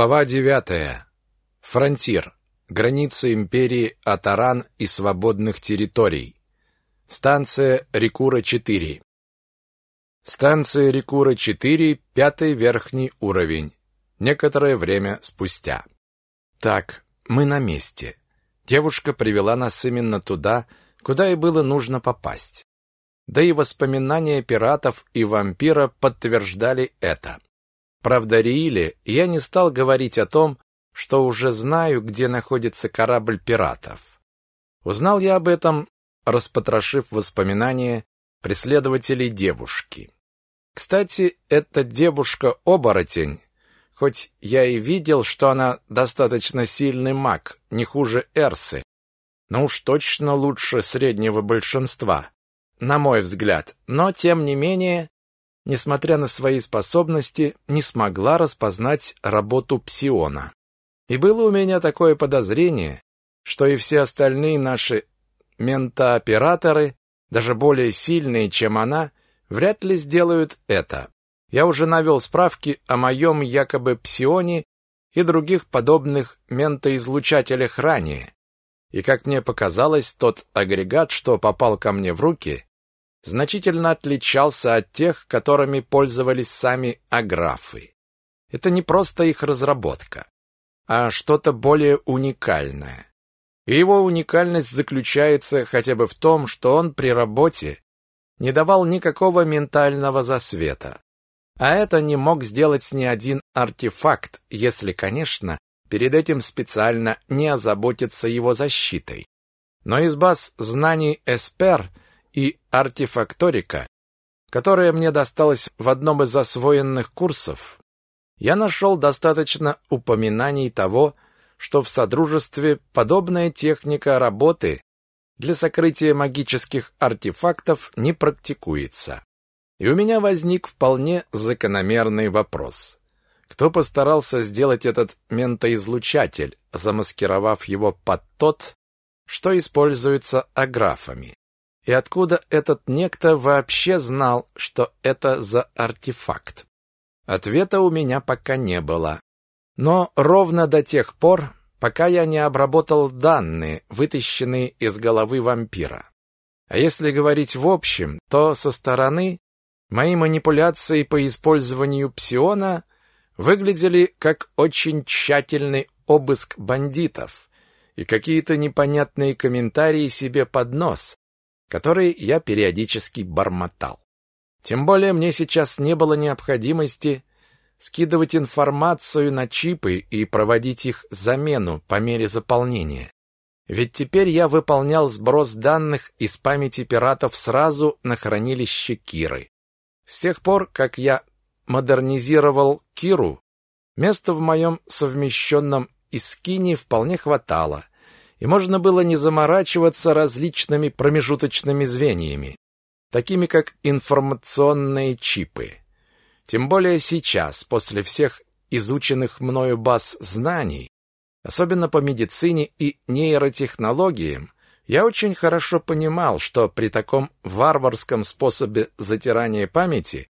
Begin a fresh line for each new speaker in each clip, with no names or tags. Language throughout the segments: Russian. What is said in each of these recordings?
Глава девятая. Фронтир. Граница империи Атаран и свободных территорий. Станция Рекура-4. Станция Рекура-4, пятый верхний уровень. Некоторое время спустя. Так, мы на месте. Девушка привела нас именно туда, куда и было нужно попасть. Да и воспоминания пиратов и вампира подтверждали это. Правда, Рииле я не стал говорить о том, что уже знаю, где находится корабль пиратов. Узнал я об этом, распотрошив воспоминания преследователей девушки. Кстати, эта девушка-оборотень, хоть я и видел, что она достаточно сильный маг, не хуже Эрсы, но уж точно лучше среднего большинства на мой взгляд, но тем не менее, несмотря на свои способности, не смогла распознать работу псиона. И было у меня такое подозрение, что и все остальные наши ментооператоры, даже более сильные, чем она, вряд ли сделают это. Я уже навел справки о моем якобы псионе и других подобных ментоизлучателях ранее. И, как мне показалось, тот агрегат, что попал ко мне в руки, значительно отличался от тех, которыми пользовались сами аграфы. Это не просто их разработка, а что-то более уникальное. И его уникальность заключается хотя бы в том, что он при работе не давал никакого ментального засвета. А это не мог сделать ни один артефакт, если, конечно, перед этим специально не озаботиться его защитой. Но из баз знаний Эспер и артефакторика, которая мне досталась в одном из освоенных курсов, я нашел достаточно упоминаний того, что в Содружестве подобная техника работы для сокрытия магических артефактов не практикуется. И у меня возник вполне закономерный вопрос. Кто постарался сделать этот ментоизлучатель, замаскировав его под тот, что используется аграфами? И откуда этот некто вообще знал, что это за артефакт? Ответа у меня пока не было. Но ровно до тех пор, пока я не обработал данные, вытащенные из головы вампира. А если говорить в общем, то со стороны мои манипуляции по использованию псиона выглядели как очень тщательный обыск бандитов и какие-то непонятные комментарии себе под нос, который я периодически бормотал. Тем более мне сейчас не было необходимости скидывать информацию на чипы и проводить их замену по мере заполнения. Ведь теперь я выполнял сброс данных из памяти пиратов сразу на хранилище Киры. С тех пор, как я модернизировал Киру, места в моем совмещенном Искине вполне хватало, и можно было не заморачиваться различными промежуточными звеньями, такими как информационные чипы. Тем более сейчас, после всех изученных мною баз знаний, особенно по медицине и нейротехнологиям, я очень хорошо понимал, что при таком варварском способе затирания памяти,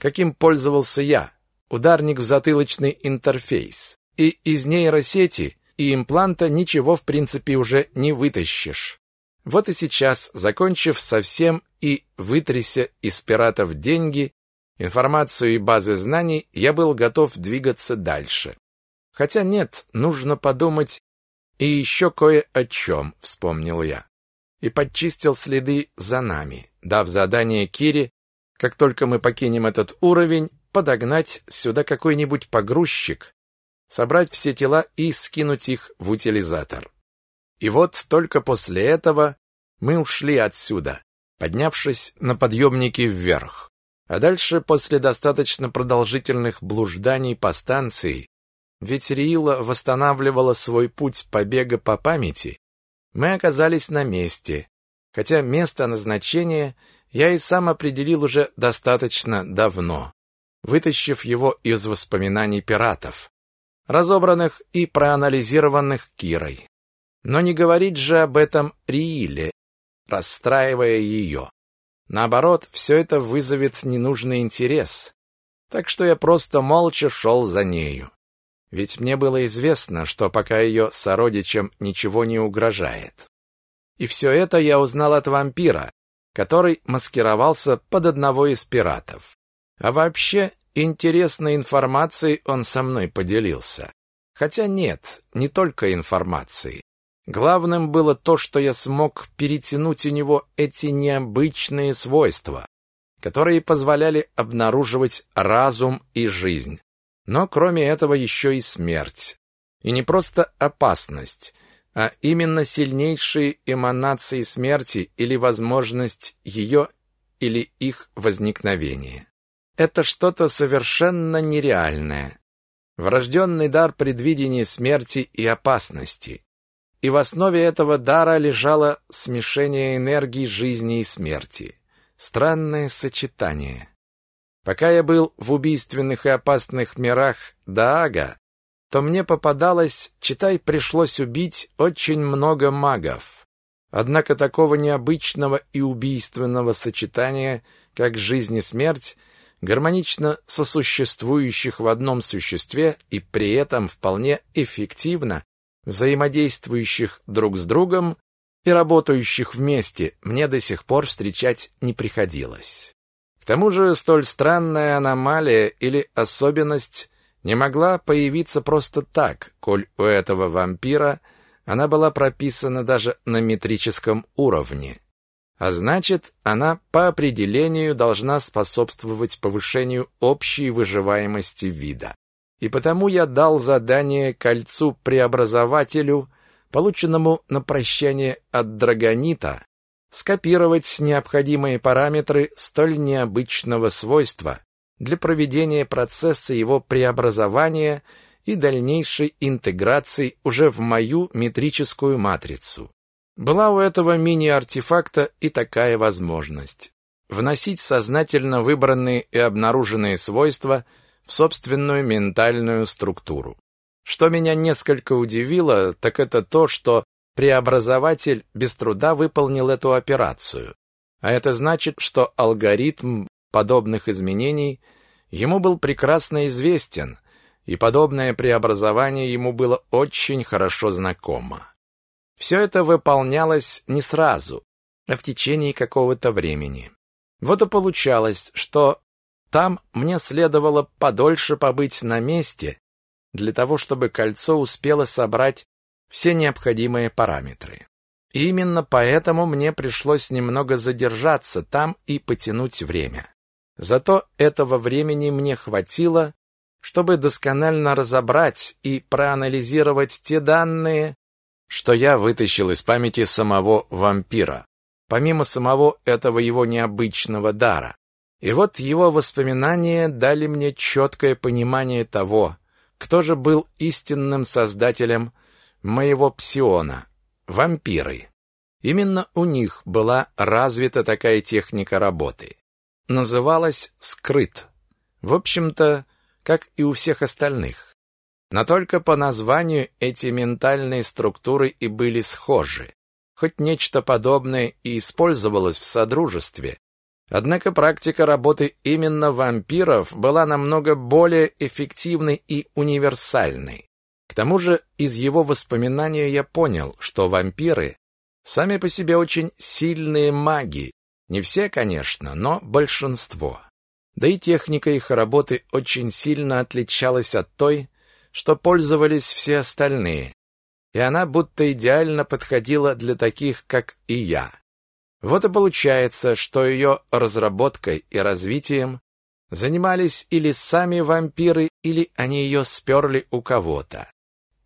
каким пользовался я, ударник в затылочный интерфейс, и из нейросети и импланта ничего в принципе уже не вытащишь. Вот и сейчас, закончив совсем и вытряся из пиратов деньги, информацию и базы знаний, я был готов двигаться дальше. Хотя нет, нужно подумать и еще кое о чем, вспомнил я. И подчистил следы за нами, дав задание Кире, как только мы покинем этот уровень, подогнать сюда какой-нибудь погрузчик, собрать все тела и скинуть их в утилизатор. И вот только после этого мы ушли отсюда, поднявшись на подъемнике вверх. А дальше, после достаточно продолжительных блужданий по станции, ведь Риила восстанавливала свой путь побега по памяти, мы оказались на месте, хотя место назначения я и сам определил уже достаточно давно, вытащив его из воспоминаний пиратов разобранных и проанализированных Кирой. Но не говорить же об этом Рииле, расстраивая ее. Наоборот, все это вызовет ненужный интерес. Так что я просто молча шел за нею. ведь мне было известно, что пока ее сородичам ничего не угрожает. И все это я узнал от вампира, который маскировался под одного из пиратов. А вообще, интересной информацией он со мной поделился. Хотя нет, не только информацией. Главным было то, что я смог перетянуть у него эти необычные свойства, которые позволяли обнаруживать разум и жизнь. Но кроме этого еще и смерть. И не просто опасность, а именно сильнейшие эманации смерти или возможность ее или их возникновения. Это что-то совершенно нереальное. Врожденный дар предвидения смерти и опасности. И в основе этого дара лежало смешение энергии жизни и смерти. Странное сочетание. Пока я был в убийственных и опасных мирах Даага, то мне попадалось, читай, пришлось убить очень много магов. Однако такого необычного и убийственного сочетания, как жизнь и смерть, гармонично сосуществующих в одном существе и при этом вполне эффективно взаимодействующих друг с другом и работающих вместе, мне до сих пор встречать не приходилось. К тому же столь странная аномалия или особенность не могла появиться просто так, коль у этого вампира она была прописана даже на метрическом уровне. А значит, она по определению должна способствовать повышению общей выживаемости вида. И потому я дал задание кольцу-преобразователю, полученному на прощание от Драгонита, скопировать необходимые параметры столь необычного свойства для проведения процесса его преобразования и дальнейшей интеграции уже в мою метрическую матрицу. Была у этого мини-артефакта и такая возможность. Вносить сознательно выбранные и обнаруженные свойства в собственную ментальную структуру. Что меня несколько удивило, так это то, что преобразователь без труда выполнил эту операцию. А это значит, что алгоритм подобных изменений ему был прекрасно известен, и подобное преобразование ему было очень хорошо знакомо. Все это выполнялось не сразу, а в течение какого-то времени. Вот и получалось, что там мне следовало подольше побыть на месте, для того, чтобы кольцо успело собрать все необходимые параметры. И именно поэтому мне пришлось немного задержаться там и потянуть время. Зато этого времени мне хватило, чтобы досконально разобрать и проанализировать те данные, что я вытащил из памяти самого вампира, помимо самого этого его необычного дара. И вот его воспоминания дали мне четкое понимание того, кто же был истинным создателем моего псиона — вампиры. Именно у них была развита такая техника работы. Называлась «скрыт». В общем-то, как и у всех остальных. Но только по названию эти ментальные структуры и были схожи. Хоть нечто подобное и использовалось в Содружестве, однако практика работы именно вампиров была намного более эффективной и универсальной. К тому же из его воспоминания я понял, что вампиры сами по себе очень сильные маги. Не все, конечно, но большинство. Да и техника их работы очень сильно отличалась от той, что пользовались все остальные, и она будто идеально подходила для таких, как и я. Вот и получается, что ее разработкой и развитием занимались или сами вампиры, или они ее сперли у кого-то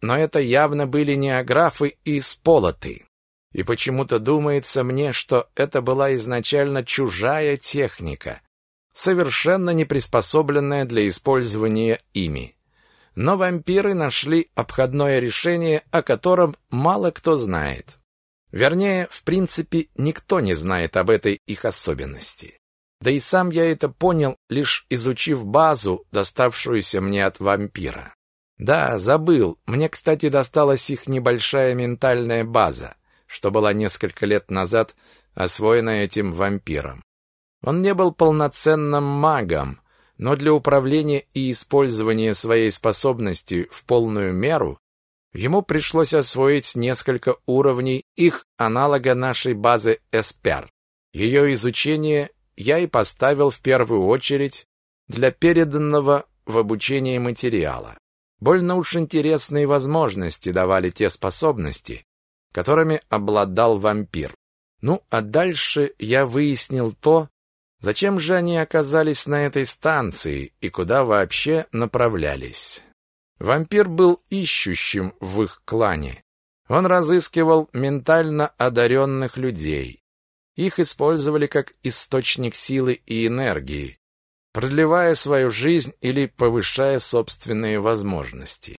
но это явно были не аграфы и сполоты. И почему-то думается мне, что это была изначально чужая техника, совершенно не приспособленная для использования ими. Но вампиры нашли обходное решение, о котором мало кто знает. Вернее, в принципе, никто не знает об этой их особенности. Да и сам я это понял, лишь изучив базу, доставшуюся мне от вампира. Да, забыл. Мне, кстати, досталась их небольшая ментальная база, что была несколько лет назад освоена этим вампиром. Он не был полноценным магом, но для управления и использования своей способности в полную меру ему пришлось освоить несколько уровней их аналога нашей базы Эспер. Ее изучение я и поставил в первую очередь для переданного в обучение материала. Больно уж интересные возможности давали те способности, которыми обладал вампир. Ну, а дальше я выяснил то, зачем же они оказались на этой станции и куда вообще направлялись. Вампир был ищущим в их клане. Он разыскивал ментально одаренных людей. Их использовали как источник силы и энергии, продлевая свою жизнь или повышая собственные возможности.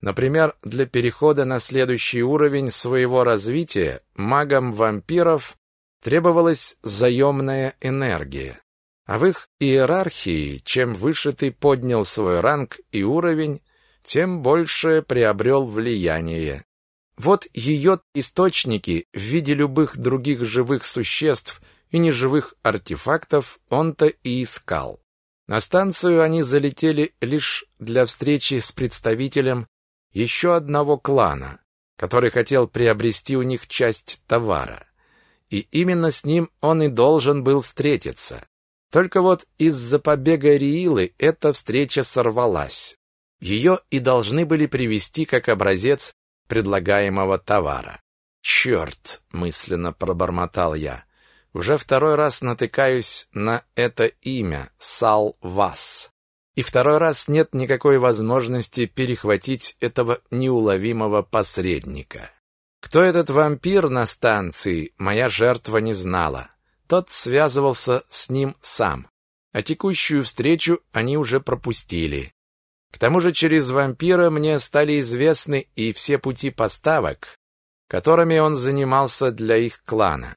Например, для перехода на следующий уровень своего развития магам вампиров требовалась заемная энергия. А в их иерархии, чем выше ты поднял свой ранг и уровень, тем больше приобрел влияние. Вот ее источники в виде любых других живых существ – и неживых артефактов он-то и искал. На станцию они залетели лишь для встречи с представителем еще одного клана, который хотел приобрести у них часть товара. И именно с ним он и должен был встретиться. Только вот из-за побега Риилы эта встреча сорвалась. Ее и должны были привести как образец предлагаемого товара. «Черт!» — мысленно пробормотал я. Уже второй раз натыкаюсь на это имя Сал Вас. И второй раз нет никакой возможности перехватить этого неуловимого посредника. Кто этот вампир на станции, моя жертва не знала. Тот связывался с ним сам. А текущую встречу они уже пропустили. К тому же через вампира мне стали известны и все пути поставок, которыми он занимался для их клана.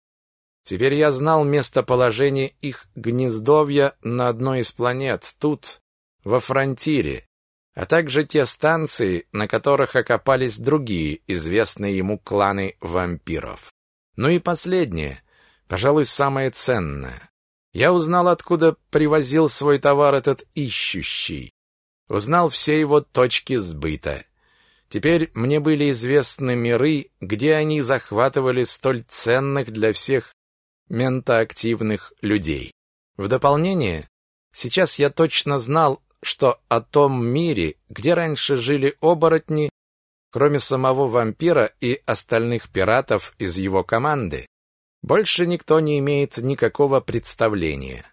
Теперь я знал местоположение их гнездовья на одной из планет, тут, во Фронтире, а также те станции, на которых окопались другие известные ему кланы вампиров. Ну и последнее, пожалуй, самое ценное. Я узнал, откуда привозил свой товар этот ищущий. Узнал все его точки сбыта. Теперь мне были известны миры, где они захватывали столь ценных для всех ментоактивных людей. В дополнение, сейчас я точно знал, что о том мире, где раньше жили оборотни, кроме самого вампира и остальных пиратов из его команды, больше никто не имеет никакого представления.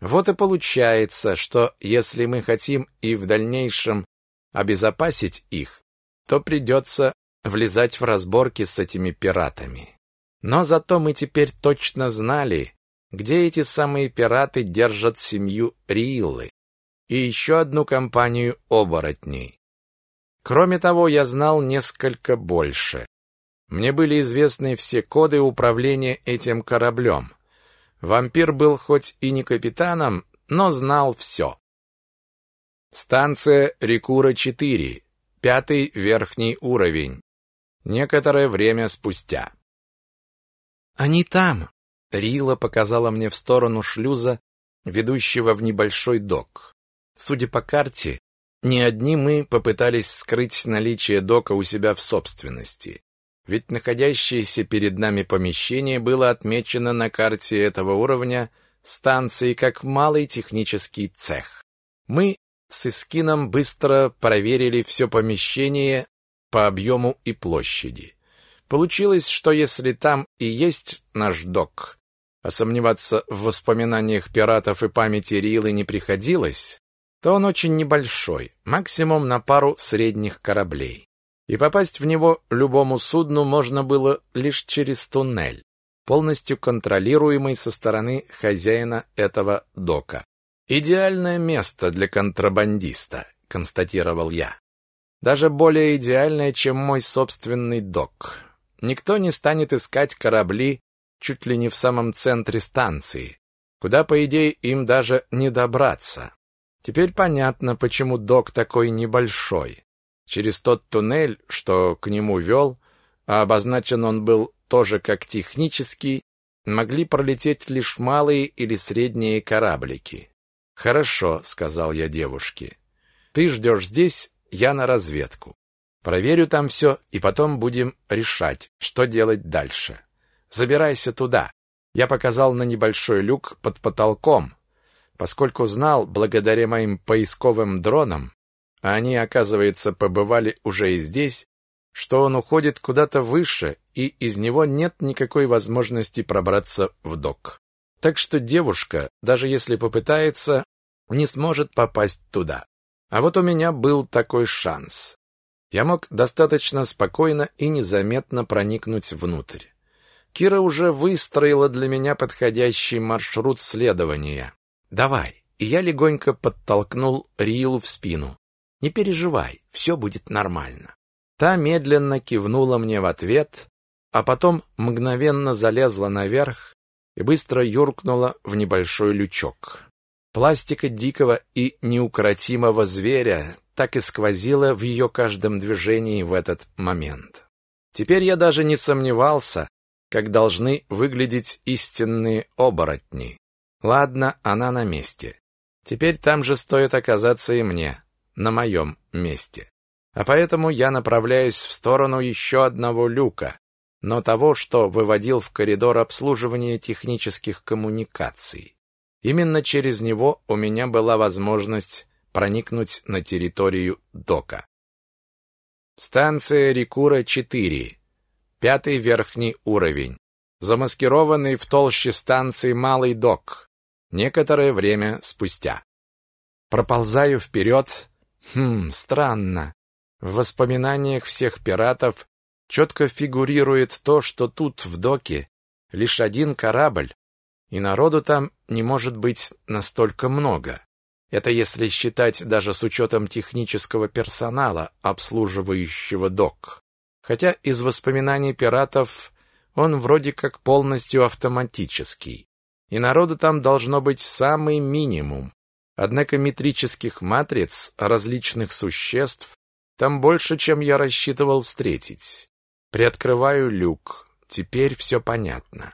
Вот и получается, что если мы хотим и в дальнейшем обезопасить их, то придется влезать в разборки с этими пиратами. Но зато мы теперь точно знали, где эти самые пираты держат семью Риллы и еще одну компанию оборотней. Кроме того, я знал несколько больше. Мне были известны все коды управления этим кораблем. Вампир был хоть и не капитаном, но знал все. Станция Рекура-4, пятый верхний уровень. Некоторое время спустя. «Они там!» Рила показала мне в сторону шлюза, ведущего в небольшой док. Судя по карте, не одни мы попытались скрыть наличие дока у себя в собственности. Ведь находящееся перед нами помещение было отмечено на карте этого уровня станции как малый технический цех. Мы с Искином быстро проверили все помещение по объему и площади. Получилось, что если там и есть наш док, а сомневаться в воспоминаниях пиратов и памяти Рилы не приходилось, то он очень небольшой, максимум на пару средних кораблей. И попасть в него любому судну можно было лишь через туннель, полностью контролируемый со стороны хозяина этого дока. «Идеальное место для контрабандиста», — констатировал я. «Даже более идеальное, чем мой собственный док. Никто не станет искать корабли чуть ли не в самом центре станции, куда, по идее, им даже не добраться. Теперь понятно, почему док такой небольшой. Через тот туннель, что к нему вел, а обозначен он был тоже как технический, могли пролететь лишь малые или средние кораблики. «Хорошо», — сказал я девушке. «Ты ждешь здесь, я на разведку. Проверю там все, и потом будем решать, что делать дальше. Забирайся туда». Я показал на небольшой люк под потолком, поскольку знал, благодаря моим поисковым дронам, а они, оказывается, побывали уже и здесь, что он уходит куда-то выше, и из него нет никакой возможности пробраться в док. Так что девушка, даже если попытается, не сможет попасть туда. А вот у меня был такой шанс. Я мог достаточно спокойно и незаметно проникнуть внутрь. Кира уже выстроила для меня подходящий маршрут следования. «Давай!» И я легонько подтолкнул Рилу в спину. «Не переживай, все будет нормально». Та медленно кивнула мне в ответ, а потом мгновенно залезла наверх и быстро юркнула в небольшой лючок. Пластика дикого и неукротимого зверя так и сквозила в ее каждом движении в этот момент. Теперь я даже не сомневался, как должны выглядеть истинные оборотни. Ладно, она на месте. Теперь там же стоит оказаться и мне, на моем месте. А поэтому я направляюсь в сторону еще одного люка, но того, что выводил в коридор обслуживания технических коммуникаций. Именно через него у меня была возможность проникнуть на территорию дока. Станция Рикура-4. Пятый верхний уровень. Замаскированный в толще станции Малый док. Некоторое время спустя. Проползаю вперед. Хм, странно. В воспоминаниях всех пиратов четко фигурирует то, что тут, в доке, лишь один корабль, и народу там не может быть настолько много. Это если считать даже с учетом технического персонала, обслуживающего док. Хотя из воспоминаний пиратов он вроде как полностью автоматический. И народу там должно быть самый минимум. Однако метрических матриц различных существ там больше, чем я рассчитывал встретить. Приоткрываю люк. Теперь все понятно.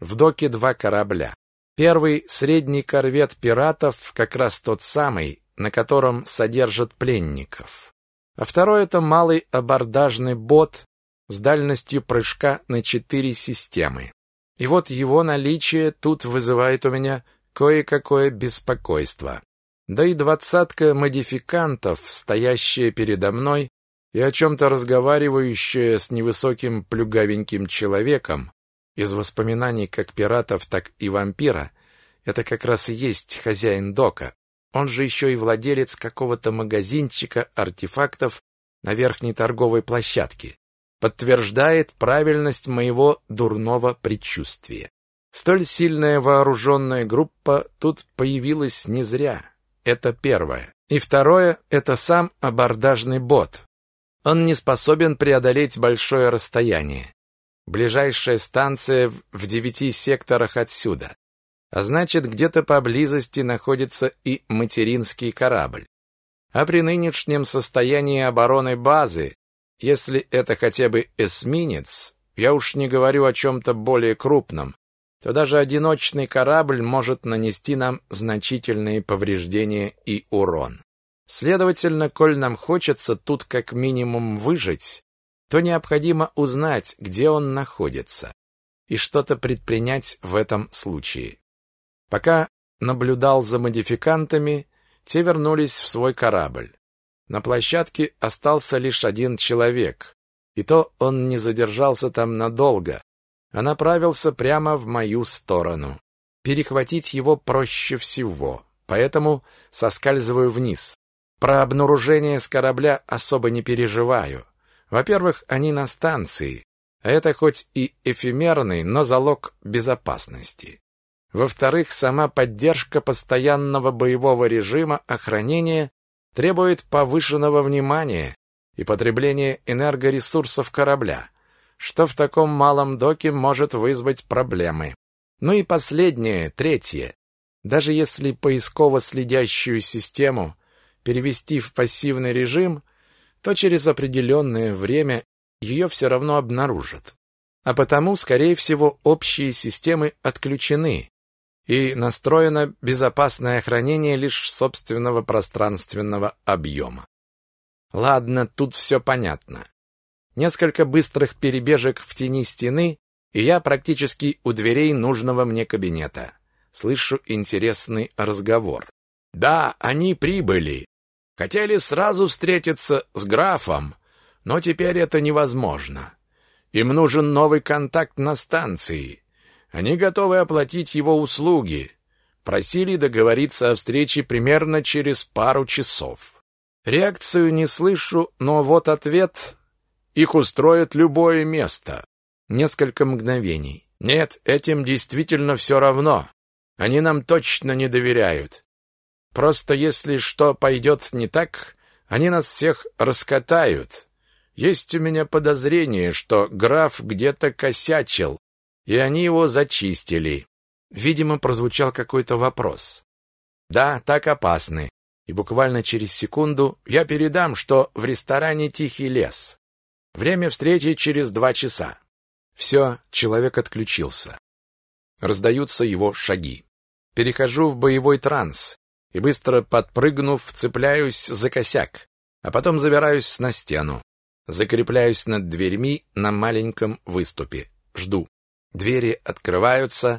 В доке два корабля. Первый — средний корвет пиратов, как раз тот самый, на котором содержат пленников. А второй — это малый абордажный бот с дальностью прыжка на четыре системы. И вот его наличие тут вызывает у меня кое-какое беспокойство. Да и двадцатка модификантов, стоящая передо мной и о чем-то разговаривающая с невысоким плюгавеньким человеком, из воспоминаний как пиратов, так и вампира, это как раз и есть хозяин дока. Он же еще и владелец какого-то магазинчика артефактов на верхней торговой площадке. Подтверждает правильность моего дурного предчувствия. Столь сильная вооруженная группа тут появилась не зря. Это первое. И второе — это сам абордажный бот. Он не способен преодолеть большое расстояние. Ближайшая станция в девяти секторах отсюда. А значит, где-то поблизости находится и материнский корабль. А при нынешнем состоянии обороны базы, если это хотя бы эсминец, я уж не говорю о чем-то более крупном, то даже одиночный корабль может нанести нам значительные повреждения и урон. Следовательно, коль нам хочется тут как минимум выжить, то необходимо узнать, где он находится, и что-то предпринять в этом случае. Пока наблюдал за модификантами, те вернулись в свой корабль. На площадке остался лишь один человек, и то он не задержался там надолго, а направился прямо в мою сторону. Перехватить его проще всего, поэтому соскальзываю вниз. Про обнаружение с корабля особо не переживаю. Во-первых, они на станции, а это хоть и эфемерный, но залог безопасности. Во-вторых, сама поддержка постоянного боевого режима охранения требует повышенного внимания и потребления энергоресурсов корабля, что в таком малом доке может вызвать проблемы. Ну и последнее, третье. Даже если поисково-следящую систему перевести в пассивный режим, то через определенное время ее все равно обнаружат. А потому, скорее всего, общие системы отключены. И настроено безопасное хранение лишь собственного пространственного объема. Ладно, тут все понятно. Несколько быстрых перебежек в тени стены, и я практически у дверей нужного мне кабинета. Слышу интересный разговор. Да, они прибыли. Хотели сразу встретиться с графом, но теперь это невозможно. Им нужен новый контакт на станции. Они готовы оплатить его услуги. Просили договориться о встрече примерно через пару часов. Реакцию не слышу, но вот ответ. Их устроит любое место. Несколько мгновений. Нет, этим действительно все равно. Они нам точно не доверяют. Просто если что пойдет не так, они нас всех раскатают. Есть у меня подозрение, что граф где-то косячил, и они его зачистили. Видимо, прозвучал какой-то вопрос. Да, так опасны. И буквально через секунду я передам, что в ресторане Тихий лес. Время встречи через два часа. Все, человек отключился. Раздаются его шаги. Перехожу в боевой транс и быстро подпрыгнув, цепляюсь за косяк, а потом забираюсь на стену. Закрепляюсь над дверьми на маленьком выступе. Жду. Двери открываются.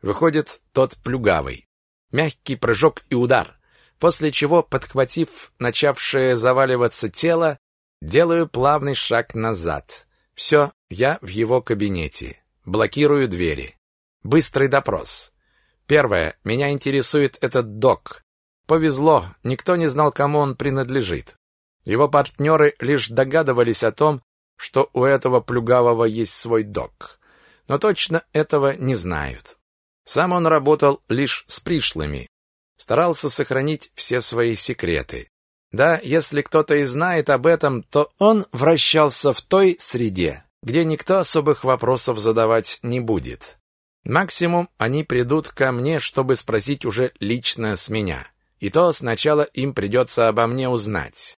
Выходит тот плюгавый. Мягкий прыжок и удар. После чего, подхватив начавшее заваливаться тело, делаю плавный шаг назад. Все, я в его кабинете. Блокирую двери. Быстрый допрос. Первое. Меня интересует этот док. Повезло, никто не знал, кому он принадлежит. Его партнеры лишь догадывались о том, что у этого плюгавого есть свой док. Но точно этого не знают. Сам он работал лишь с пришлыми. Старался сохранить все свои секреты. Да, если кто-то и знает об этом, то он вращался в той среде, где никто особых вопросов задавать не будет. Максимум они придут ко мне, чтобы спросить уже лично с меня. И то сначала им придется обо мне узнать.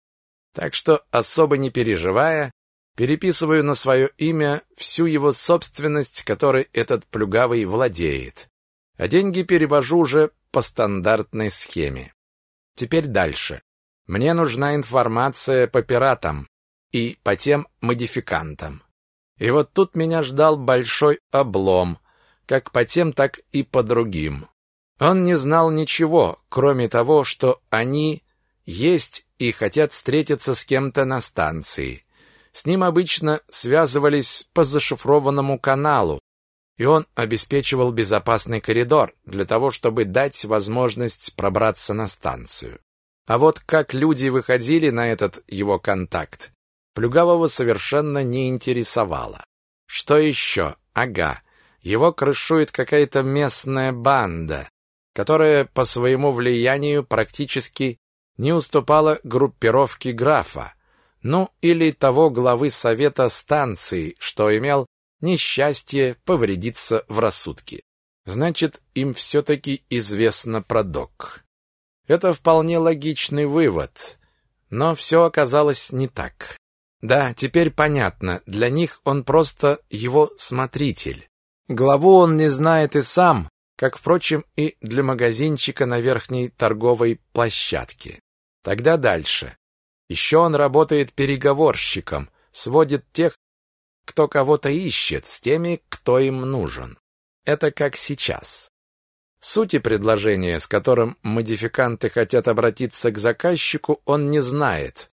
Так что, особо не переживая, переписываю на свое имя всю его собственность, которой этот плюгавый владеет. А деньги перевожу уже по стандартной схеме. Теперь дальше. Мне нужна информация по пиратам и по тем модификантам. И вот тут меня ждал большой облом, как по тем, так и по другим. Он не знал ничего, кроме того, что они есть и хотят встретиться с кем-то на станции. С ним обычно связывались по зашифрованному каналу, и он обеспечивал безопасный коридор для того, чтобы дать возможность пробраться на станцию. А вот как люди выходили на этот его контакт, Плюгавого совершенно не интересовало. Что еще? Ага, его крышует какая-то местная банда, которая по своему влиянию практически не уступала группировке графа, ну или того главы совета станции, что имел несчастье повредиться в рассудке. Значит, им все-таки известно про док. Это вполне логичный вывод, но все оказалось не так. Да, теперь понятно, для них он просто его смотритель. Главу он не знает и сам, как, впрочем, и для магазинчика на верхней торговой площадке. Тогда дальше. Еще он работает переговорщиком, сводит тех, кто кого-то ищет, с теми, кто им нужен. Это как сейчас. Сути предложения, с которым модификанты хотят обратиться к заказчику, он не знает,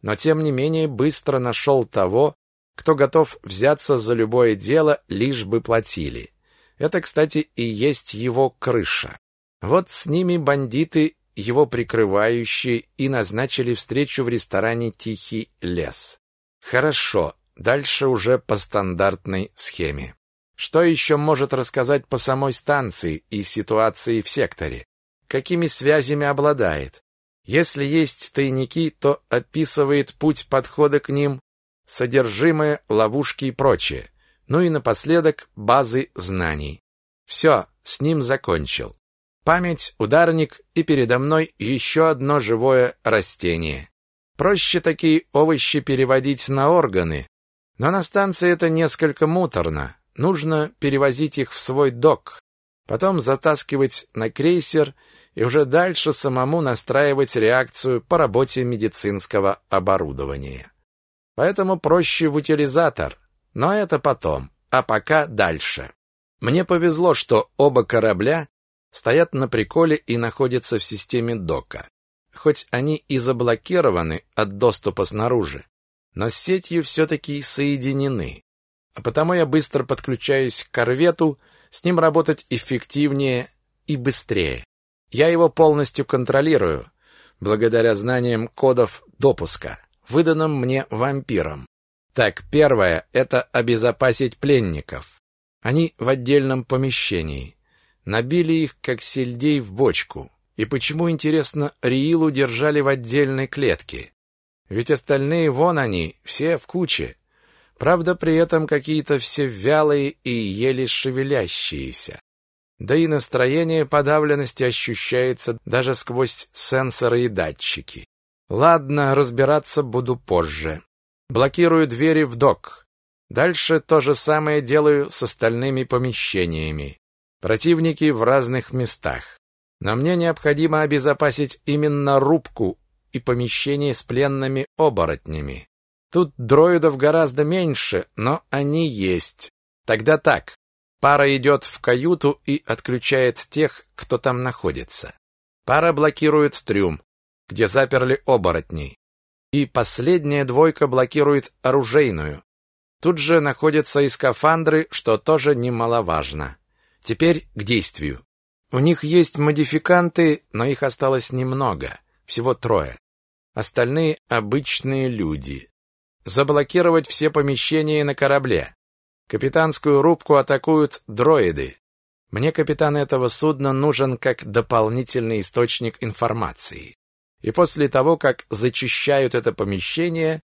но тем не менее быстро нашел того, кто готов взяться за любое дело, лишь бы платили. Это, кстати, и есть его крыша. Вот с ними бандиты, его прикрывающие, и назначили встречу в ресторане «Тихий лес». Хорошо, дальше уже по стандартной схеме. Что еще может рассказать по самой станции и ситуации в секторе? Какими связями обладает? Если есть тайники, то описывает путь подхода к ним, содержимое, ловушки и прочее. Ну и напоследок базы знаний. Все, с ним закончил. Память, ударник и передо мной еще одно живое растение. Проще такие овощи переводить на органы, но на станции это несколько муторно. Нужно перевозить их в свой док. потом затаскивать на крейсер и уже дальше самому настраивать реакцию по работе медицинского оборудования. Поэтому проще в утилизатор, но это потом, а пока дальше. Мне повезло, что оба корабля стоят на приколе и находятся в системе дока. Хоть они и заблокированы от доступа снаружи, но с сетью все-таки соединены. А потому я быстро подключаюсь к корвету, с ним работать эффективнее и быстрее. Я его полностью контролирую, благодаря знаниям кодов допуска, выданным мне вампиром. Так, первое – это обезопасить пленников. Они в отдельном помещении. Набили их, как сельдей, в бочку. И почему, интересно, Риилу держали в отдельной клетке? Ведь остальные, вон они, все в куче. Правда, при этом какие-то все вялые и еле шевелящиеся. Да и настроение подавленности ощущается даже сквозь сенсоры и датчики. Ладно, разбираться буду позже. Блокирую двери в док. Дальше то же самое делаю с остальными помещениями. Противники в разных местах. Но мне необходимо обезопасить именно рубку и помещение с пленными оборотнями. Тут дроидов гораздо меньше, но они есть. Тогда так. Пара идет в каюту и отключает тех, кто там находится. Пара блокирует трюм, где заперли оборотней. И последняя двойка блокирует оружейную. Тут же находятся и скафандры, что тоже немаловажно. Теперь к действию. У них есть модификанты, но их осталось немного, всего трое. Остальные обычные люди. Заблокировать все помещения на корабле. Капитанскую рубку атакуют дроиды. Мне капитан этого судна нужен как дополнительный источник информации. И после того, как зачищают это помещение,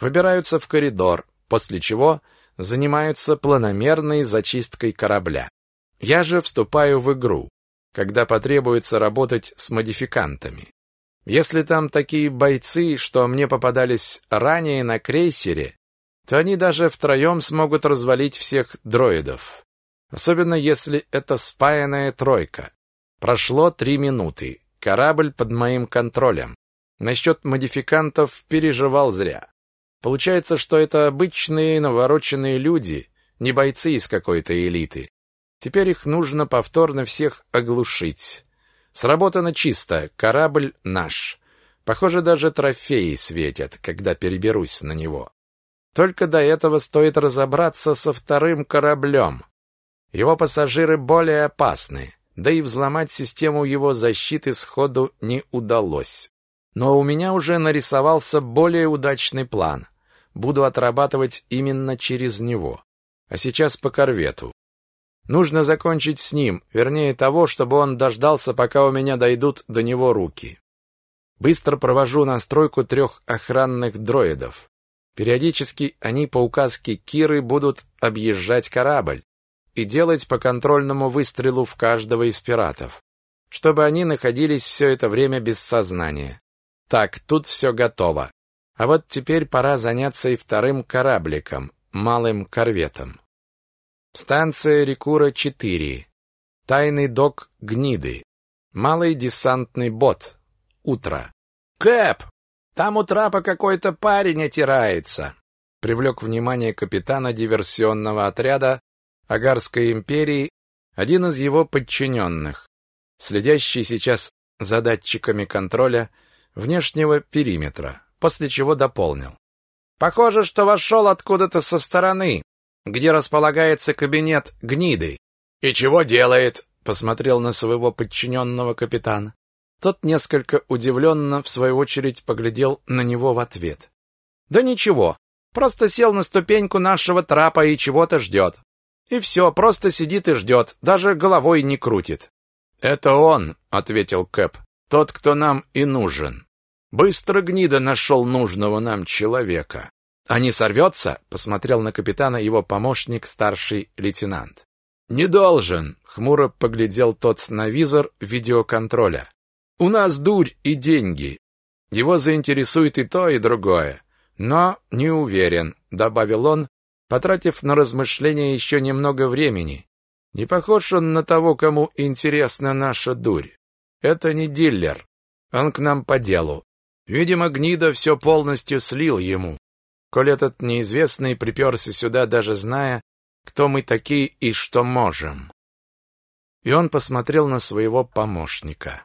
выбираются в коридор, после чего занимаются планомерной зачисткой корабля. Я же вступаю в игру, когда потребуется работать с модификантами. Если там такие бойцы, что мне попадались ранее на крейсере, то они даже втроем смогут развалить всех дроидов. Особенно если это спаянная тройка. Прошло три минуты. Корабль под моим контролем. Насчет модификантов переживал зря. Получается, что это обычные навороченные люди, не бойцы из какой-то элиты. Теперь их нужно повторно всех оглушить. Сработано чисто, корабль наш. Похоже, даже трофеи светят, когда переберусь на него. Только до этого стоит разобраться со вторым кораблем. Его пассажиры более опасны, да и взломать систему его защиты сходу не удалось. Но у меня уже нарисовался более удачный план. Буду отрабатывать именно через него. А сейчас по корвету. Нужно закончить с ним, вернее того, чтобы он дождался, пока у меня дойдут до него руки. Быстро провожу настройку трех охранных дроидов. Периодически они по указке Киры будут объезжать корабль и делать по контрольному выстрелу в каждого из пиратов, чтобы они находились все это время без сознания. Так, тут все готово. А вот теперь пора заняться и вторым корабликом, малым корветом. Станция Рекура-4. Тайный док Гниды. Малый десантный бот. Утро. Кэп, там у трапа какой-то парень отирается. Привлек внимание капитана диверсионного отряда Агарской империи один из его подчиненных, следящий сейчас за датчиками контроля внешнего периметра, после чего дополнил. Похоже, что вошел откуда-то со стороны, где располагается кабинет гниды. И чего делает? посмотрел на своего подчиненного капитан. Тот несколько удивленно, в свою очередь, поглядел на него в ответ. Да ничего, просто сел на ступеньку нашего трапа и чего-то ждет. И все, просто сидит и ждет, даже головой не крутит. Это он, ответил Кэп. Тот, кто нам и нужен. Быстро гнида нашел нужного нам человека. «А не сорвется?» — посмотрел на капитана его помощник, старший лейтенант. «Не должен», — хмуро поглядел тот на визор видеоконтроля. «У нас дурь и деньги. Его заинтересует и то, и другое. Но не уверен», — добавил он, потратив на размышления еще немного времени. Не похож он на того, кому интересна наша дурь. Это не диллер. Он к нам по делу. Видимо, гнида все полностью слил ему. Коль этот неизвестный приперся сюда, даже зная, кто мы такие и что можем. И он посмотрел на своего помощника.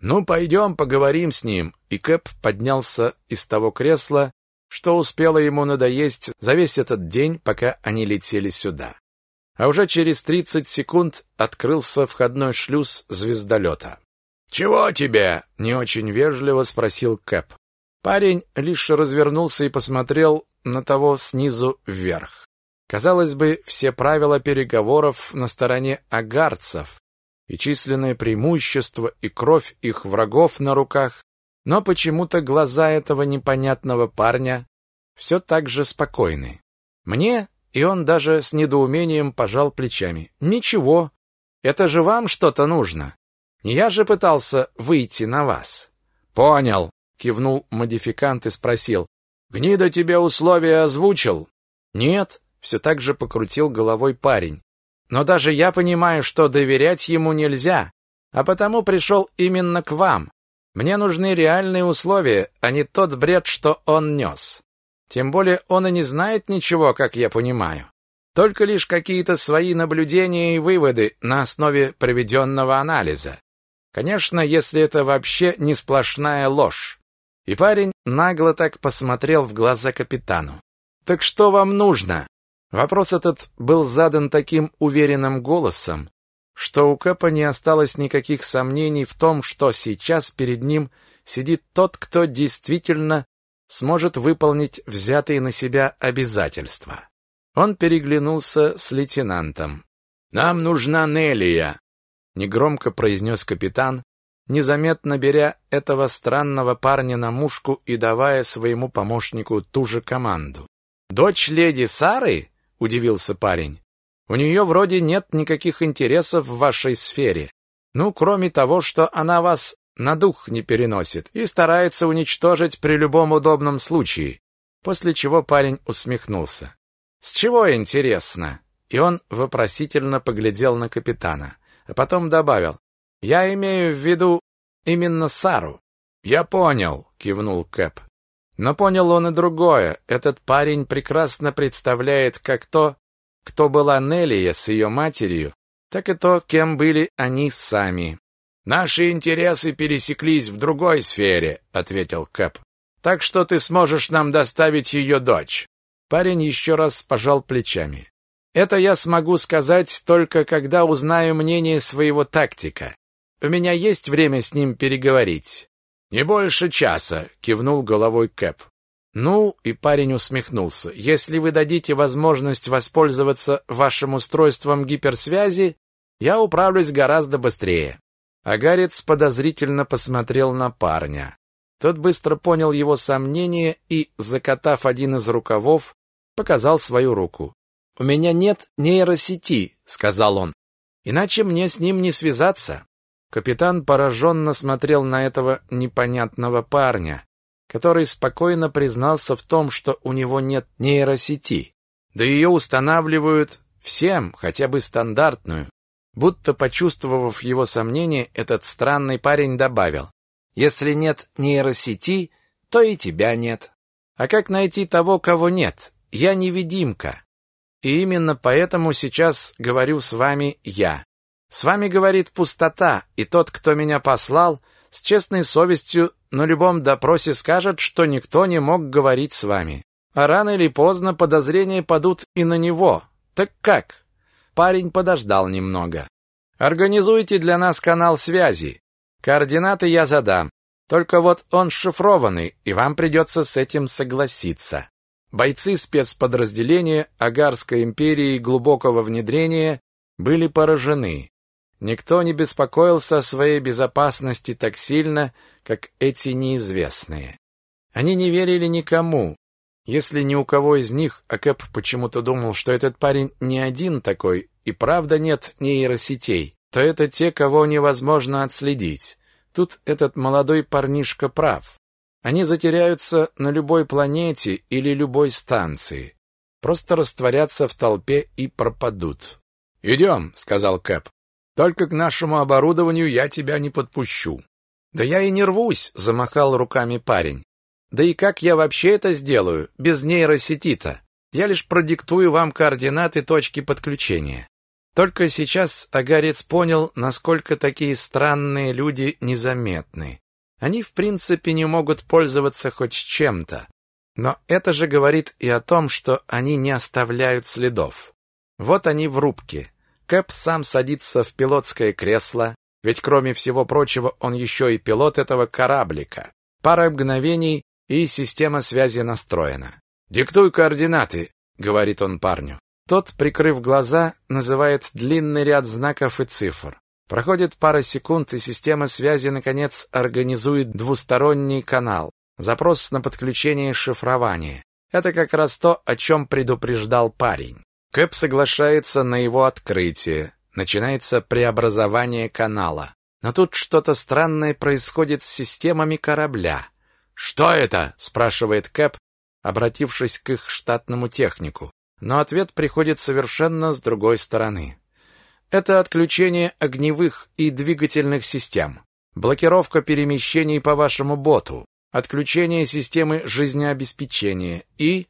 «Ну, пойдем, поговорим с ним». И Кэп поднялся из того кресла, что успело ему надоесть за весь этот день, пока они летели сюда. А уже через тридцать секунд открылся входной шлюз звездолета. «Чего тебе?» — не очень вежливо спросил Кэп. Парень лишь развернулся и посмотрел на того снизу вверх. Казалось бы, все правила переговоров на стороне агарцев, и численное преимущество, и кровь их врагов на руках, но почему-то глаза этого непонятного парня все так же спокойны. Мне, и он даже с недоумением пожал плечами. «Ничего, это же вам что-то нужно. Не я же пытался выйти на вас. Понял, кивнул модификант и спросил: "Гнида тебе условия озвучил?" "Нет", все так же покрутил головой парень. "Но даже я понимаю, что доверять ему нельзя, а потому пришел именно к вам. Мне нужны реальные условия, а не тот бред, что он нес. Тем более он и не знает ничего, как я понимаю. Только лишь какие-то свои наблюдения и выводы на основе проведенного анализа. Конечно, если это вообще не сплошная ложь. И парень нагло так посмотрел в глаза капитану. Так что вам нужно? Вопрос этот был задан таким уверенным голосом, что у Кэпа не осталось никаких сомнений в том, что сейчас перед ним сидит тот, кто действительно сможет выполнить взятые на себя обязательства. Он переглянулся с лейтенантом. «Нам нужна Нелия», негромко произнес капитан, незаметно беря этого странного парня на мушку и давая своему помощнику ту же команду. Дочь леди Сары? удивился парень. У нее вроде нет никаких интересов в вашей сфере. Ну, кроме того, что она вас на дух не переносит и старается уничтожить при любом удобном случае. После чего парень усмехнулся. С чего интересно? И он вопросительно поглядел на капитана а потом добавил: "Я имею в виду именно Сару". "Я понял", кивнул Кэп. Но понял он и другое. Этот парень прекрасно представляет как то, кто была Нелия с ее матерью, так и то, кем были они сами. Наши интересы пересеклись в другой сфере, ответил Кэп. Так что ты сможешь нам доставить ее дочь. Парень еще раз пожал плечами. Это я смогу сказать только когда узнаю мнение своего тактика. У меня есть время с ним переговорить. Не больше часа, кивнул головой Кэп. Ну, и парень усмехнулся. Если вы дадите возможность воспользоваться вашим устройством гиперсвязи, я управлюсь гораздо быстрее. Агарец подозрительно посмотрел на парня. Тот быстро понял его сомнения и, закатав один из рукавов, показал свою руку. «У меня нет нейросети», — сказал он. «Иначе мне с ним не связаться». Капитан пораженно смотрел на этого непонятного парня, который спокойно признался в том, что у него нет нейросети. Да ее устанавливают всем, хотя бы стандартную. Будто почувствовав его сомнение, этот странный парень добавил: "Если нет нейросети, то и тебя нет. А как найти того, кого нет? Я невидимка. И именно поэтому сейчас говорю с вами я. С вами говорит пустота, и тот, кто меня послал, с честной совестью на любом допросе скажет, что никто не мог говорить с вами. А рано или поздно подозрения падут и на него. Так как? Парень подождал немного. Организуйте для нас канал связи. Координаты я задам. Только вот он шифрованный, и вам придется с этим согласиться. Бойцы спецподразделения Агарской империи глубокого внедрения были поражены. Никто не беспокоился о своей безопасности так сильно, как эти неизвестные. Они не верили никому. Если ни у кого из них, а Кэп почему-то думал, что этот парень не один такой, и правда нет нейросетей, то это те, кого невозможно отследить. Тут этот молодой парнишка прав. Они затеряются на любой планете или любой станции, просто растворятся в толпе и пропадут. «Идем», — сказал Кэп. «Только к нашему оборудованию я тебя не подпущу». «Да я и не рвусь», — замахал руками парень. «Да и как я вообще это сделаю, без нейросети-то? Я лишь продиктую вам координаты точки подключения». Только сейчас Агарец понял, насколько такие странные люди незаметны. Они, в принципе, не могут пользоваться хоть чем-то. Но это же говорит и о том, что они не оставляют следов. Вот они в рубке. Кэп сам садится в пилотское кресло, ведь кроме всего прочего он еще и пилот этого кораблика. Пара мгновений, и система связи настроена. «Диктуй координаты», — говорит он парню. Тот, прикрыв глаза, называет длинный ряд знаков и цифр. Проходит пара секунд, и система связи, наконец, организует двусторонний канал. Запрос на подключение шифрования. Это как раз то, о чем предупреждал парень. Кэп соглашается на его открытие. Начинается преобразование канала. Но тут что-то странное происходит с системами корабля. «Что это?» – спрашивает Кэп, обратившись к их штатному технику. Но ответ приходит совершенно с другой стороны. Это отключение огневых и двигательных систем, блокировка перемещений по вашему боту, отключение системы жизнеобеспечения и...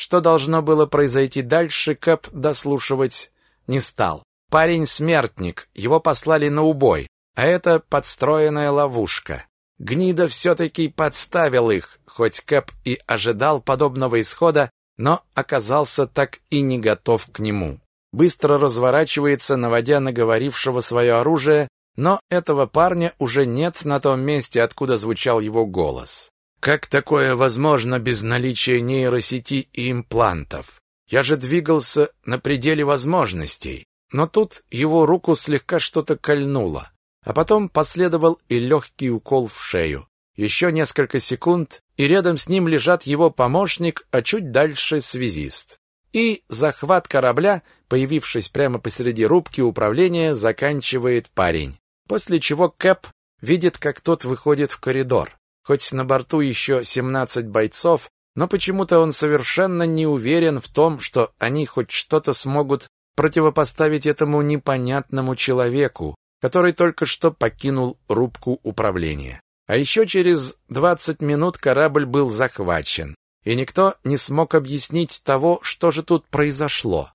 Что должно было произойти дальше, Кэп дослушивать не стал. Парень смертник, его послали на убой, а это подстроенная ловушка. Гнида все-таки подставил их, хоть Кэп и ожидал подобного исхода, но оказался так и не готов к нему быстро разворачивается, наводя на говорившего свое оружие, но этого парня уже нет на том месте, откуда звучал его голос. Как такое возможно без наличия нейросети и имплантов? Я же двигался на пределе возможностей. Но тут его руку слегка что-то кольнуло, а потом последовал и легкий укол в шею. Еще несколько секунд, и рядом с ним лежат его помощник, а чуть дальше связист. И захват корабля, появившись прямо посреди рубки управления, заканчивает парень. После чего Кэп видит, как тот выходит в коридор. Хоть на борту еще 17 бойцов, но почему-то он совершенно не уверен в том, что они хоть что-то смогут противопоставить этому непонятному человеку, который только что покинул рубку управления. А еще через 20 минут корабль был захвачен и никто не смог объяснить того, что же тут произошло.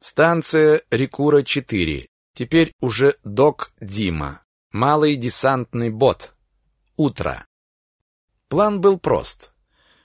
Станция Рекура-4. Теперь уже док Дима. Малый десантный бот. Утро. План был прост.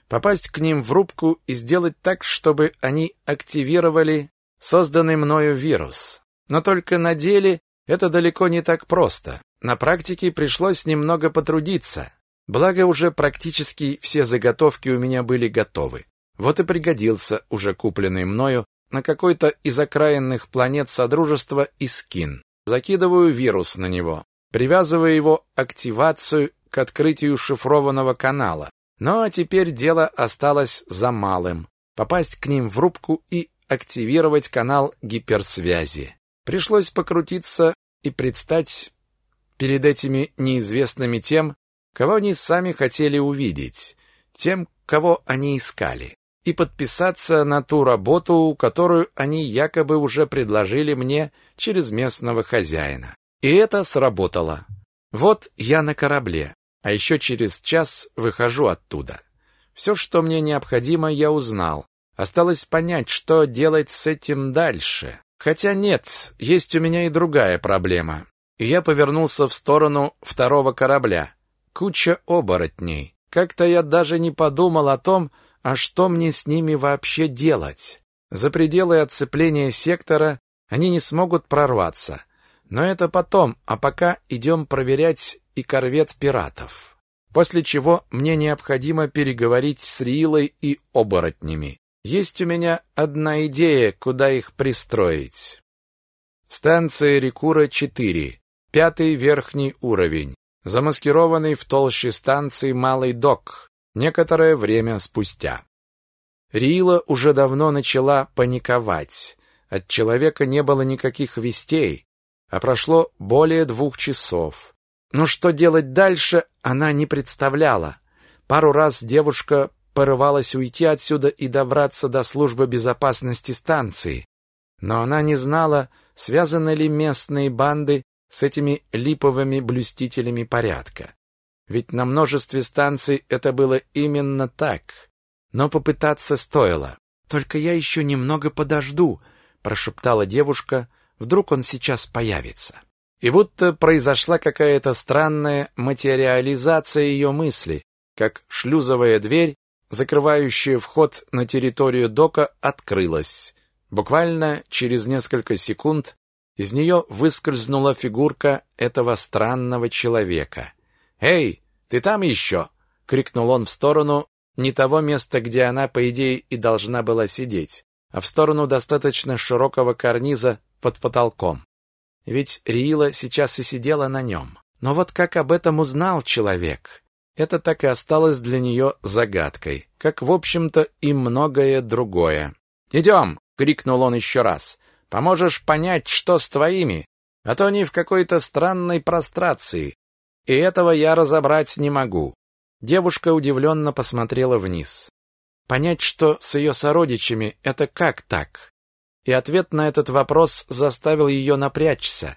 Попасть к ним в рубку и сделать так, чтобы они активировали созданный мною вирус. Но только на деле это далеко не так просто. На практике пришлось немного потрудиться. Благо уже практически все заготовки у меня были готовы. Вот и пригодился уже купленный мною на какой-то из окраинных планет Содружества Искин. Закидываю вирус на него, привязывая его активацию к открытию шифрованного канала. А теперь дело осталось за малым. Попасть к ним в рубку и активировать канал гиперсвязи. Пришлось покрутиться и предстать перед этими неизвестными тем, кого они сами хотели увидеть, тем, кого они искали, и подписаться на ту работу, которую они якобы уже предложили мне через местного хозяина. И это сработало. Вот я на корабле, а еще через час выхожу оттуда. Все, что мне необходимо, я узнал. Осталось понять, что делать с этим дальше. Хотя нет, есть у меня и другая проблема. И я повернулся в сторону второго корабля, куча оборотней. Как-то я даже не подумал о том, а что мне с ними вообще делать. За пределы отцепления сектора они не смогут прорваться. Но это потом, а пока идем проверять и корвет пиратов. После чего мне необходимо переговорить с Рилой и оборотнями. Есть у меня одна идея, куда их пристроить. Станция Рекура-4. Пятый верхний уровень замаскированный в толще станции Малый Док, некоторое время спустя. Рила уже давно начала паниковать. От человека не было никаких вестей, а прошло более двух часов. Но что делать дальше, она не представляла. Пару раз девушка порывалась уйти отсюда и добраться до службы безопасности станции, но она не знала, связаны ли местные банды с этими липовыми блюстителями порядка. Ведь на множестве станций это было именно так. Но попытаться стоило. «Только я еще немного подожду», — прошептала девушка. «Вдруг он сейчас появится». И будто произошла какая-то странная материализация ее мысли, как шлюзовая дверь, закрывающая вход на территорию дока, открылась. Буквально через несколько секунд из нее выскользнула фигурка этого странного человека. «Эй, ты там еще?» — крикнул он в сторону не того места, где она, по идее, и должна была сидеть, а в сторону достаточно широкого карниза под потолком. Ведь Риила сейчас и сидела на нем. Но вот как об этом узнал человек? Это так и осталось для нее загадкой, как, в общем-то, и многое другое. «Идем!» — крикнул он еще раз. Поможешь понять, что с твоими, а то они в какой-то странной прострации, и этого я разобрать не могу». Девушка удивленно посмотрела вниз. Понять, что с ее сородичами, это как так? И ответ на этот вопрос заставил ее напрячься,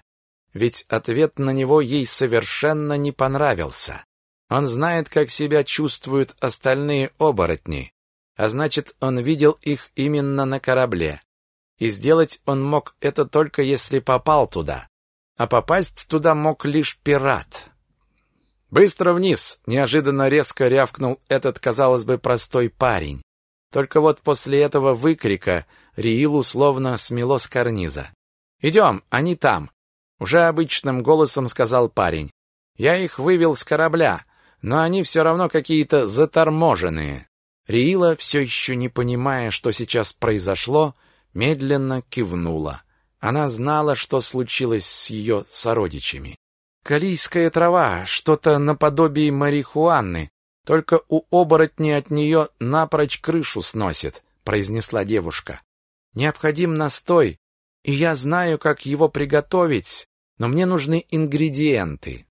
ведь ответ на него ей совершенно не понравился. Он знает, как себя чувствуют остальные оборотни, а значит, он видел их именно на корабле. И сделать он мог это только если попал туда. А попасть туда мог лишь пират. «Быстро вниз!» — неожиданно резко рявкнул этот, казалось бы, простой парень. Только вот после этого выкрика Риилу словно смело с карниза. «Идем, они там!» — уже обычным голосом сказал парень. «Я их вывел с корабля, но они все равно какие-то заторможенные». Риила, все еще не понимая, что сейчас произошло, — медленно кивнула. Она знала, что случилось с ее сородичами. Калийская трава, что-то наподобие марихуаны, только у оборотней от нее напрочь крышу сносит, произнесла девушка. Необходим настой, и я знаю, как его приготовить, но мне нужны ингредиенты,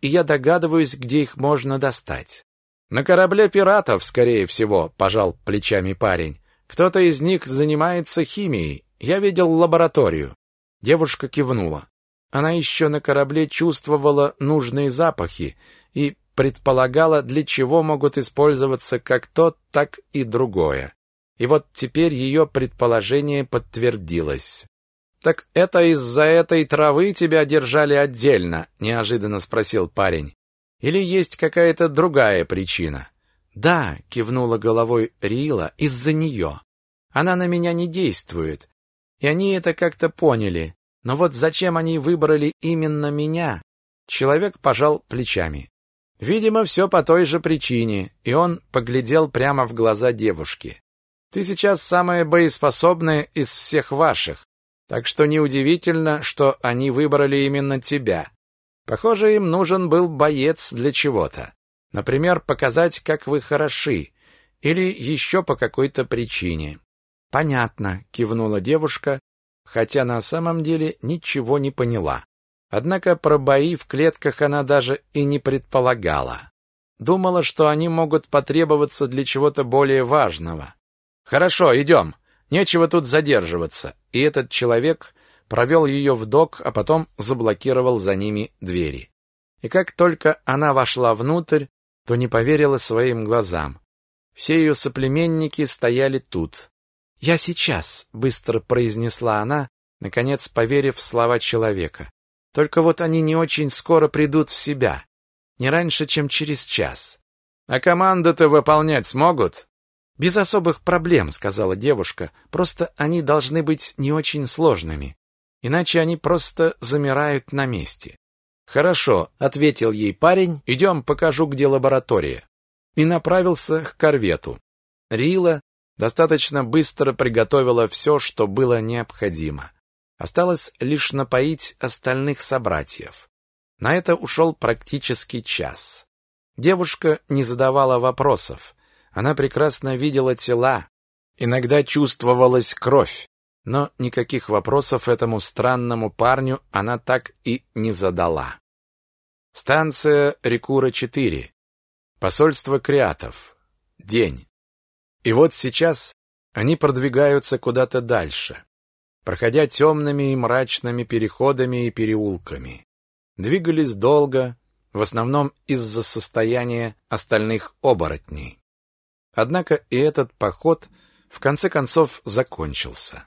и я догадываюсь, где их можно достать. На корабле пиратов, скорее всего, пожал плечами парень. Кто-то из них занимается химией. Я видел лабораторию. Девушка кивнула. Она еще на корабле чувствовала нужные запахи и предполагала, для чего могут использоваться как то, так и другое. И вот теперь ее предположение подтвердилось. «Так это из-за этой травы тебя держали отдельно?» – неожиданно спросил парень. «Или есть какая-то другая причина?» «Да», — кивнула головой Рила, — «из-за нее. Она на меня не действует. И они это как-то поняли. Но вот зачем они выбрали именно меня?» Человек пожал плечами. Видимо, все по той же причине, и он поглядел прямо в глаза девушки. «Ты сейчас самая боеспособная из всех ваших, так что неудивительно, что они выбрали именно тебя. Похоже, им нужен был боец для чего-то. Например, показать, как вы хороши, или еще по какой-то причине. Понятно, кивнула девушка, хотя на самом деле ничего не поняла. Однако про бои в клетках она даже и не предполагала. Думала, что они могут потребоваться для чего-то более важного. Хорошо, идем. Нечего тут задерживаться. И этот человек провел ее в док, а потом заблокировал за ними двери. И как только она вошла внутрь, то не поверила своим глазам. Все ее соплеменники стояли тут. «Я сейчас», — быстро произнесла она, наконец поверив в слова человека. «Только вот они не очень скоро придут в себя, не раньше, чем через час». «А команду-то выполнять смогут?» «Без особых проблем», — сказала девушка, «просто они должны быть не очень сложными, иначе они просто замирают на месте». «Хорошо», — ответил ей парень, «идем покажу, где лаборатория». И направился к корвету. Рила достаточно быстро приготовила все, что было необходимо. Осталось лишь напоить остальных собратьев. На это ушел практически час. Девушка не задавала вопросов. Она прекрасно видела тела. Иногда чувствовалась кровь. Но никаких вопросов этому странному парню она так и не задала. Станция Рекура-4. Посольство Креатов. День. И вот сейчас они продвигаются куда-то дальше. Проходя темными и мрачными переходами и переулками. Двигались долго, в основном из-за состояния остальных оборотней. Однако и этот поход в конце концов закончился.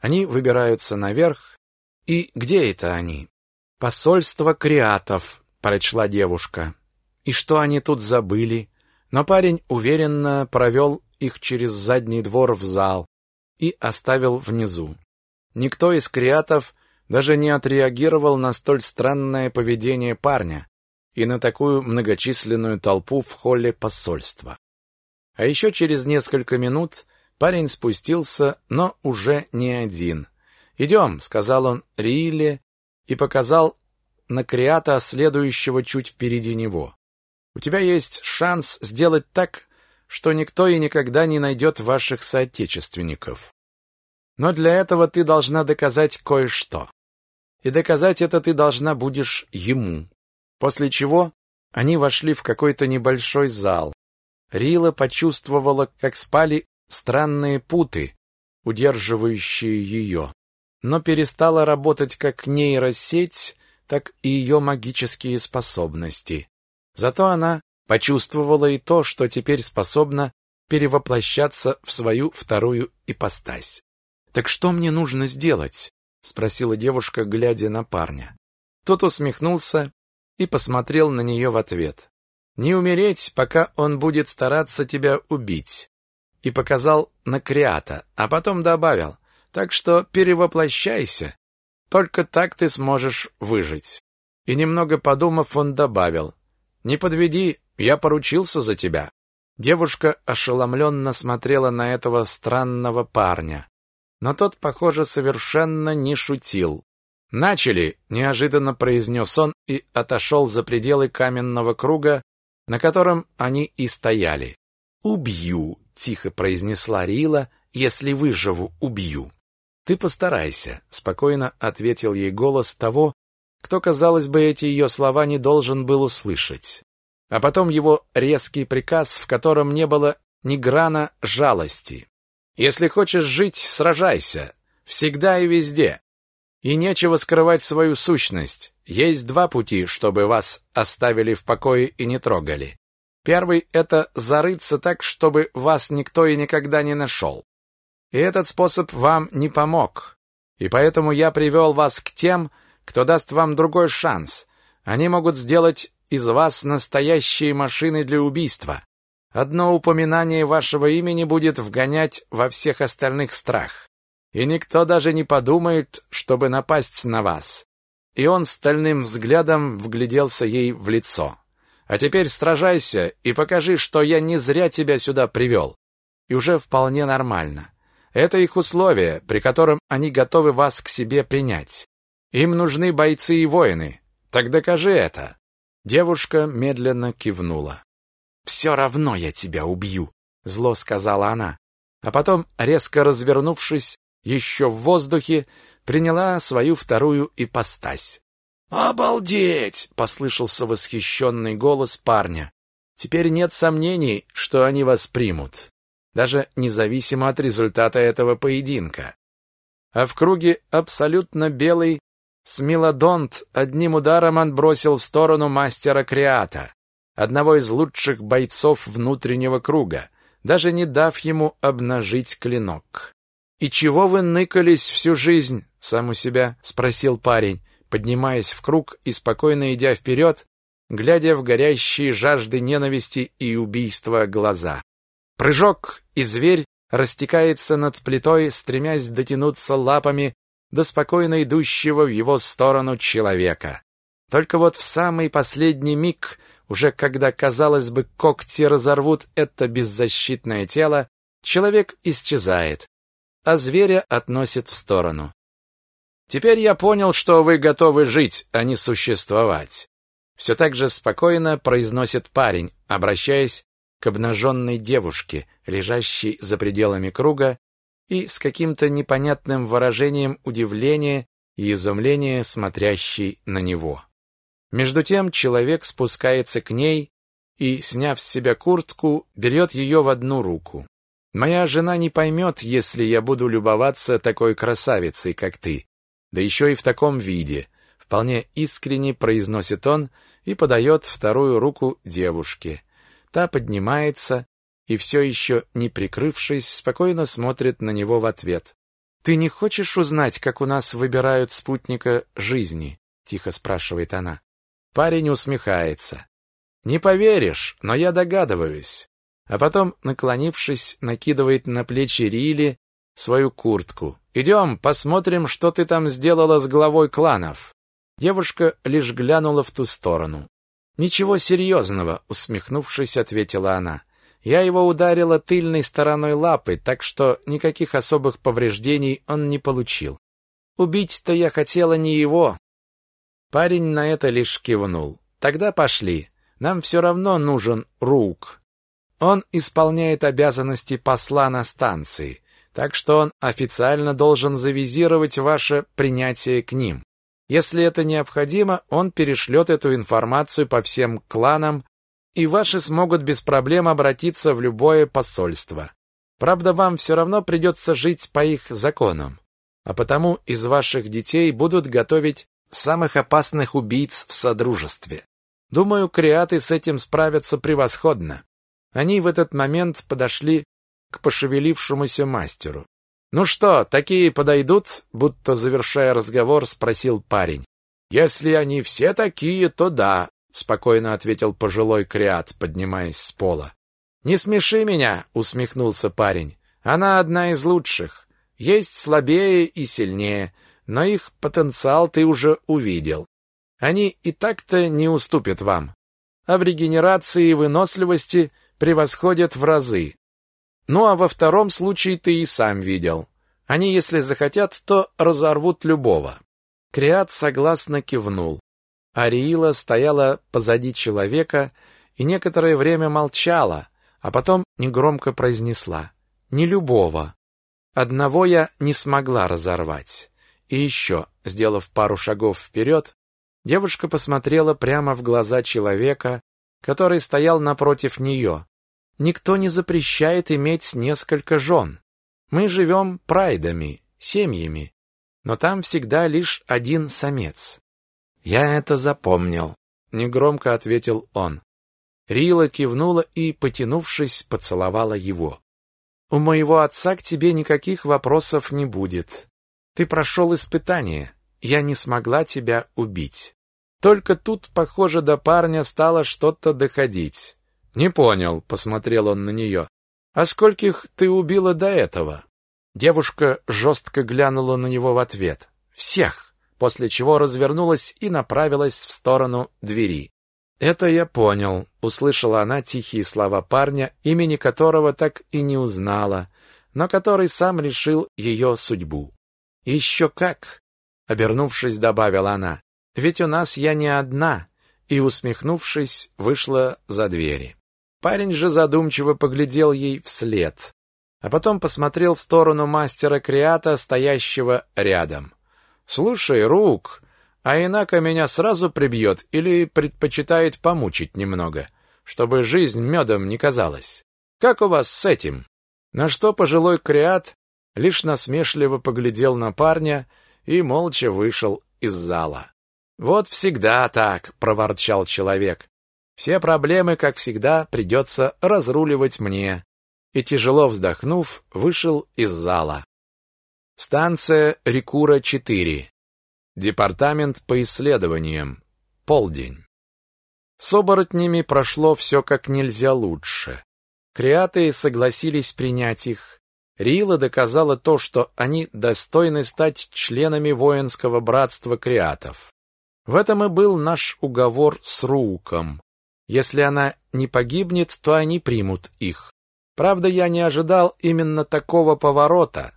Они выбираются наверх, и где это они? Посольство креатов, прочла девушка. И что они тут забыли? Но парень уверенно провел их через задний двор в зал и оставил внизу. Никто из креатов даже не отреагировал на столь странное поведение парня и на такую многочисленную толпу в холле посольства. А еще через несколько минут парень спустился, но уже не один. «Идем», — сказал он Рилле и показал на креата, следующего чуть впереди него. «У тебя есть шанс сделать так, что никто и никогда не найдет ваших соотечественников. Но для этого ты должна доказать кое-что и доказать это ты должна будешь ему. После чего они вошли в какой-то небольшой зал. Рила почувствовала, как спали странные путы, удерживающие ее, но перестала работать как нейросеть, так и ее магические способности. Зато она почувствовала и то, что теперь способна перевоплощаться в свою вторую ипостась. Так что мне нужно сделать? спросила девушка, глядя на парня. Тот усмехнулся и посмотрел на нее в ответ. Не умереть, пока он будет стараться тебя убить. И показал на Криата, а потом добавил: "Так что перевоплощайся. Только так ты сможешь выжить". И немного подумав, он добавил: "Не подведи, я поручился за тебя". Девушка ошеломленно смотрела на этого странного парня. Но тот, похоже, совершенно не шутил. «Начали!» — неожиданно произнес он и отошел за пределы каменного круга, на котором они и стояли. «Убью!» — тихо произнесла Рила. «Если выживу, убью!» «Ты постарайся», — спокойно ответил ей голос того, кто, казалось бы, эти ее слова не должен был услышать. А потом его резкий приказ, в котором не было ни грана жалости. Если хочешь жить, сражайся. Всегда и везде. И нечего скрывать свою сущность. Есть два пути, чтобы вас оставили в покое и не трогали. Первый — это зарыться так, чтобы вас никто и никогда не нашел. И этот способ вам не помог. И поэтому я привел вас к тем, кто даст вам другой шанс. Они могут сделать из вас настоящие машины для убийства. Одно упоминание вашего имени будет вгонять во всех остальных страх. И никто даже не подумает, чтобы напасть на вас. И он стальным взглядом вгляделся ей в лицо. А теперь сражайся и покажи, что я не зря тебя сюда привел. И уже вполне нормально. Это их условие, при котором они готовы вас к себе принять. Им нужны бойцы и воины. Так докажи это. Девушка медленно кивнула. «Все равно я тебя убью», — зло сказала она. А потом, резко развернувшись, еще в воздухе, приняла свою вторую ипостась. «Обалдеть!» — послышался восхищенный голос парня. «Теперь нет сомнений, что они вас примут, даже независимо от результата этого поединка». А в круге абсолютно белый Смилодонт одним ударом отбросил в сторону мастера Креата одного из лучших бойцов внутреннего круга, даже не дав ему обнажить клинок. «И чего вы ныкались всю жизнь?» — сам у себя спросил парень, поднимаясь в круг и спокойно идя вперед, глядя в горящие жажды ненависти и убийства глаза. Прыжок, и зверь растекается над плитой, стремясь дотянуться лапами до спокойно идущего в его сторону человека. Только вот в самый последний миг уже когда, казалось бы, когти разорвут это беззащитное тело, человек исчезает, а зверя относит в сторону. Теперь я понял, что вы готовы жить, а не существовать. Все так же спокойно произносит парень, обращаясь к обнаженной девушке, лежащей за пределами круга, и с каким-то непонятным выражением удивления и изумления смотрящей на него. Между тем человек спускается к ней и, сняв с себя куртку, берет ее в одну руку. Моя жена не поймет, если я буду любоваться такой красавицей, как ты, да еще и в таком виде. Вполне искренне произносит он и подает вторую руку девушке. Та поднимается и все еще, не прикрывшись, спокойно смотрит на него в ответ. «Ты не хочешь узнать, как у нас выбирают спутника жизни?» — тихо спрашивает она. Парень усмехается. «Не поверишь, но я догадываюсь». А потом, наклонившись, накидывает на плечи Рили свою куртку. «Идем, посмотрим, что ты там сделала с главой кланов». Девушка лишь глянула в ту сторону. «Ничего серьезного», — усмехнувшись, ответила она. «Я его ударила тыльной стороной лапы, так что никаких особых повреждений он не получил. Убить-то я хотела не его». Парень на это лишь кивнул. «Тогда пошли. Нам все равно нужен Рук. Он исполняет обязанности посла на станции, так что он официально должен завизировать ваше принятие к ним. Если это необходимо, он перешлет эту информацию по всем кланам, и ваши смогут без проблем обратиться в любое посольство. Правда, вам все равно придется жить по их законам. А потому из ваших детей будут готовить самых опасных убийц в Содружестве. Думаю, креаты с этим справятся превосходно. Они в этот момент подошли к пошевелившемуся мастеру. «Ну что, такие подойдут?» Будто завершая разговор, спросил парень. «Если они все такие, то да», — спокойно ответил пожилой креат, поднимаясь с пола. «Не смеши меня», — усмехнулся парень. «Она одна из лучших. Есть слабее и сильнее, но их потенциал ты уже увидел. Они и так-то не уступят вам. А в регенерации и выносливости превосходят в разы. Ну а во втором случае ты и сам видел. Они, если захотят, то разорвут любого. Криат согласно кивнул. Ариила стояла позади человека и некоторое время молчала, а потом негромко произнесла «Не любого». Одного я не смогла разорвать. И еще, сделав пару шагов вперед, девушка посмотрела прямо в глаза человека, который стоял напротив нее. Никто не запрещает иметь несколько жен. Мы живем прайдами, семьями, но там всегда лишь один самец. Я это запомнил, негромко ответил он. Рила кивнула и, потянувшись, поцеловала его. У моего отца к тебе никаких вопросов не будет. Ты прошел испытание. Я не смогла тебя убить. Только тут, похоже, до парня стало что-то доходить. «Не понял», — посмотрел он на нее. «А скольких ты убила до этого?» Девушка жестко глянула на него в ответ. «Всех!» После чего развернулась и направилась в сторону двери. «Это я понял», — услышала она тихие слова парня, имени которого так и не узнала, но который сам решил ее судьбу. «Еще как!» — обернувшись, добавила она. «Ведь у нас я не одна», и, усмехнувшись, вышла за двери. Парень же задумчиво поглядел ей вслед, а потом посмотрел в сторону мастера Криата, стоящего рядом. «Слушай, Рук, а инако меня сразу прибьет или предпочитает помучить немного, чтобы жизнь медом не казалась? Как у вас с этим?» На что пожилой Криат лишь насмешливо поглядел на парня и молча вышел из зала. «Вот всегда так», — проворчал человек. Все проблемы, как всегда, придется разруливать мне. И тяжело вздохнув, вышел из зала. Станция Рекура-4. Департамент по исследованиям. Полдень. С оборотнями прошло все как нельзя лучше. Креаты согласились принять их. Рила доказала то, что они достойны стать членами воинского братства креатов. В этом и был наш уговор с Руком. Если она не погибнет, то они примут их. Правда, я не ожидал именно такого поворота.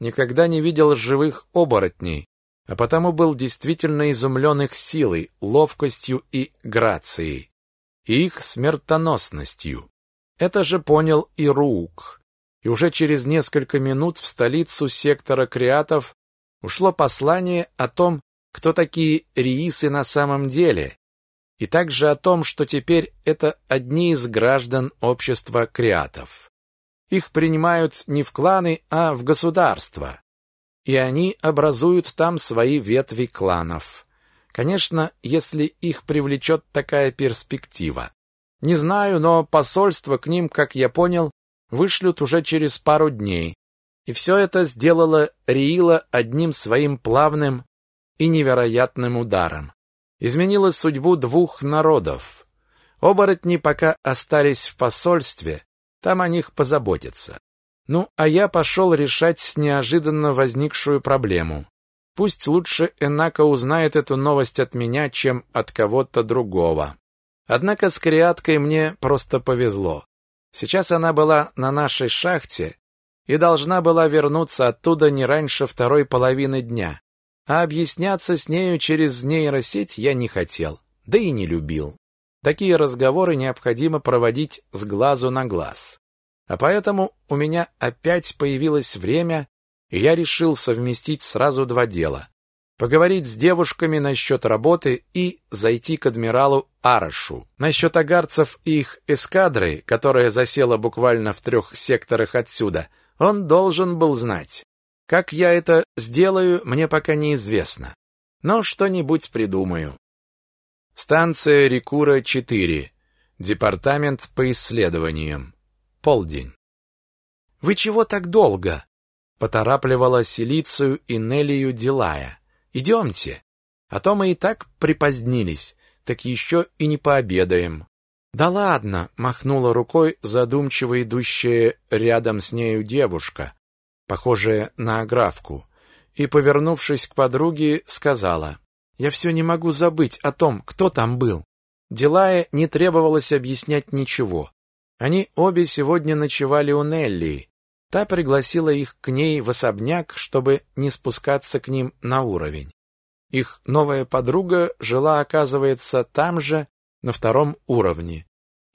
Никогда не видел живых оборотней, а потому был действительно изумлен их силой, ловкостью и грацией, и их смертоносностью. Это же понял и Рук. И уже через несколько минут в столицу сектора креатов ушло послание о том, кто такие риисы на самом деле, и также о том, что теперь это одни из граждан общества креатов. Их принимают не в кланы, а в государства. И они образуют там свои ветви кланов. Конечно, если их привлечет такая перспектива. Не знаю, но посольство к ним, как я понял, вышлют уже через пару дней. И все это сделало Риила одним своим плавным и невероятным ударом. Изменило судьбу двух народов. Оборотни пока остались в посольстве, там о них позаботятся. Ну, а я пошел решать неожиданно возникшую проблему. Пусть лучше Энака узнает эту новость от меня, чем от кого-то другого. Однако с Криаткой мне просто повезло. Сейчас она была на нашей шахте и должна была вернуться оттуда не раньше второй половины дня. А объясняться с нею через нейросеть я не хотел, да и не любил. Такие разговоры необходимо проводить с глазу на глаз. А поэтому у меня опять появилось время, и я решил совместить сразу два дела. Поговорить с девушками насчет работы и зайти к адмиралу Арашу. Насчет агарцев и их эскадры, которая засела буквально в трех секторах отсюда, он должен был знать. Как я это сделаю, мне пока неизвестно. Но что-нибудь придумаю. Станция Рекура-4. Департамент по исследованиям. Полдень. «Вы чего так долго?» Поторапливала Силицию и Неллию Дилая. «Идемте, а то мы и так припозднились, так еще и не пообедаем». «Да ладно!» — махнула рукой задумчиво идущая рядом с нею девушка, похожая на аграфку, и, повернувшись к подруге, сказала, «Я все не могу забыть о том, кто там был». Дилае не требовалось объяснять ничего. Они обе сегодня ночевали у Нелли. Та пригласила их к ней в особняк, чтобы не спускаться к ним на уровень. Их новая подруга жила, оказывается, там же, на втором уровне.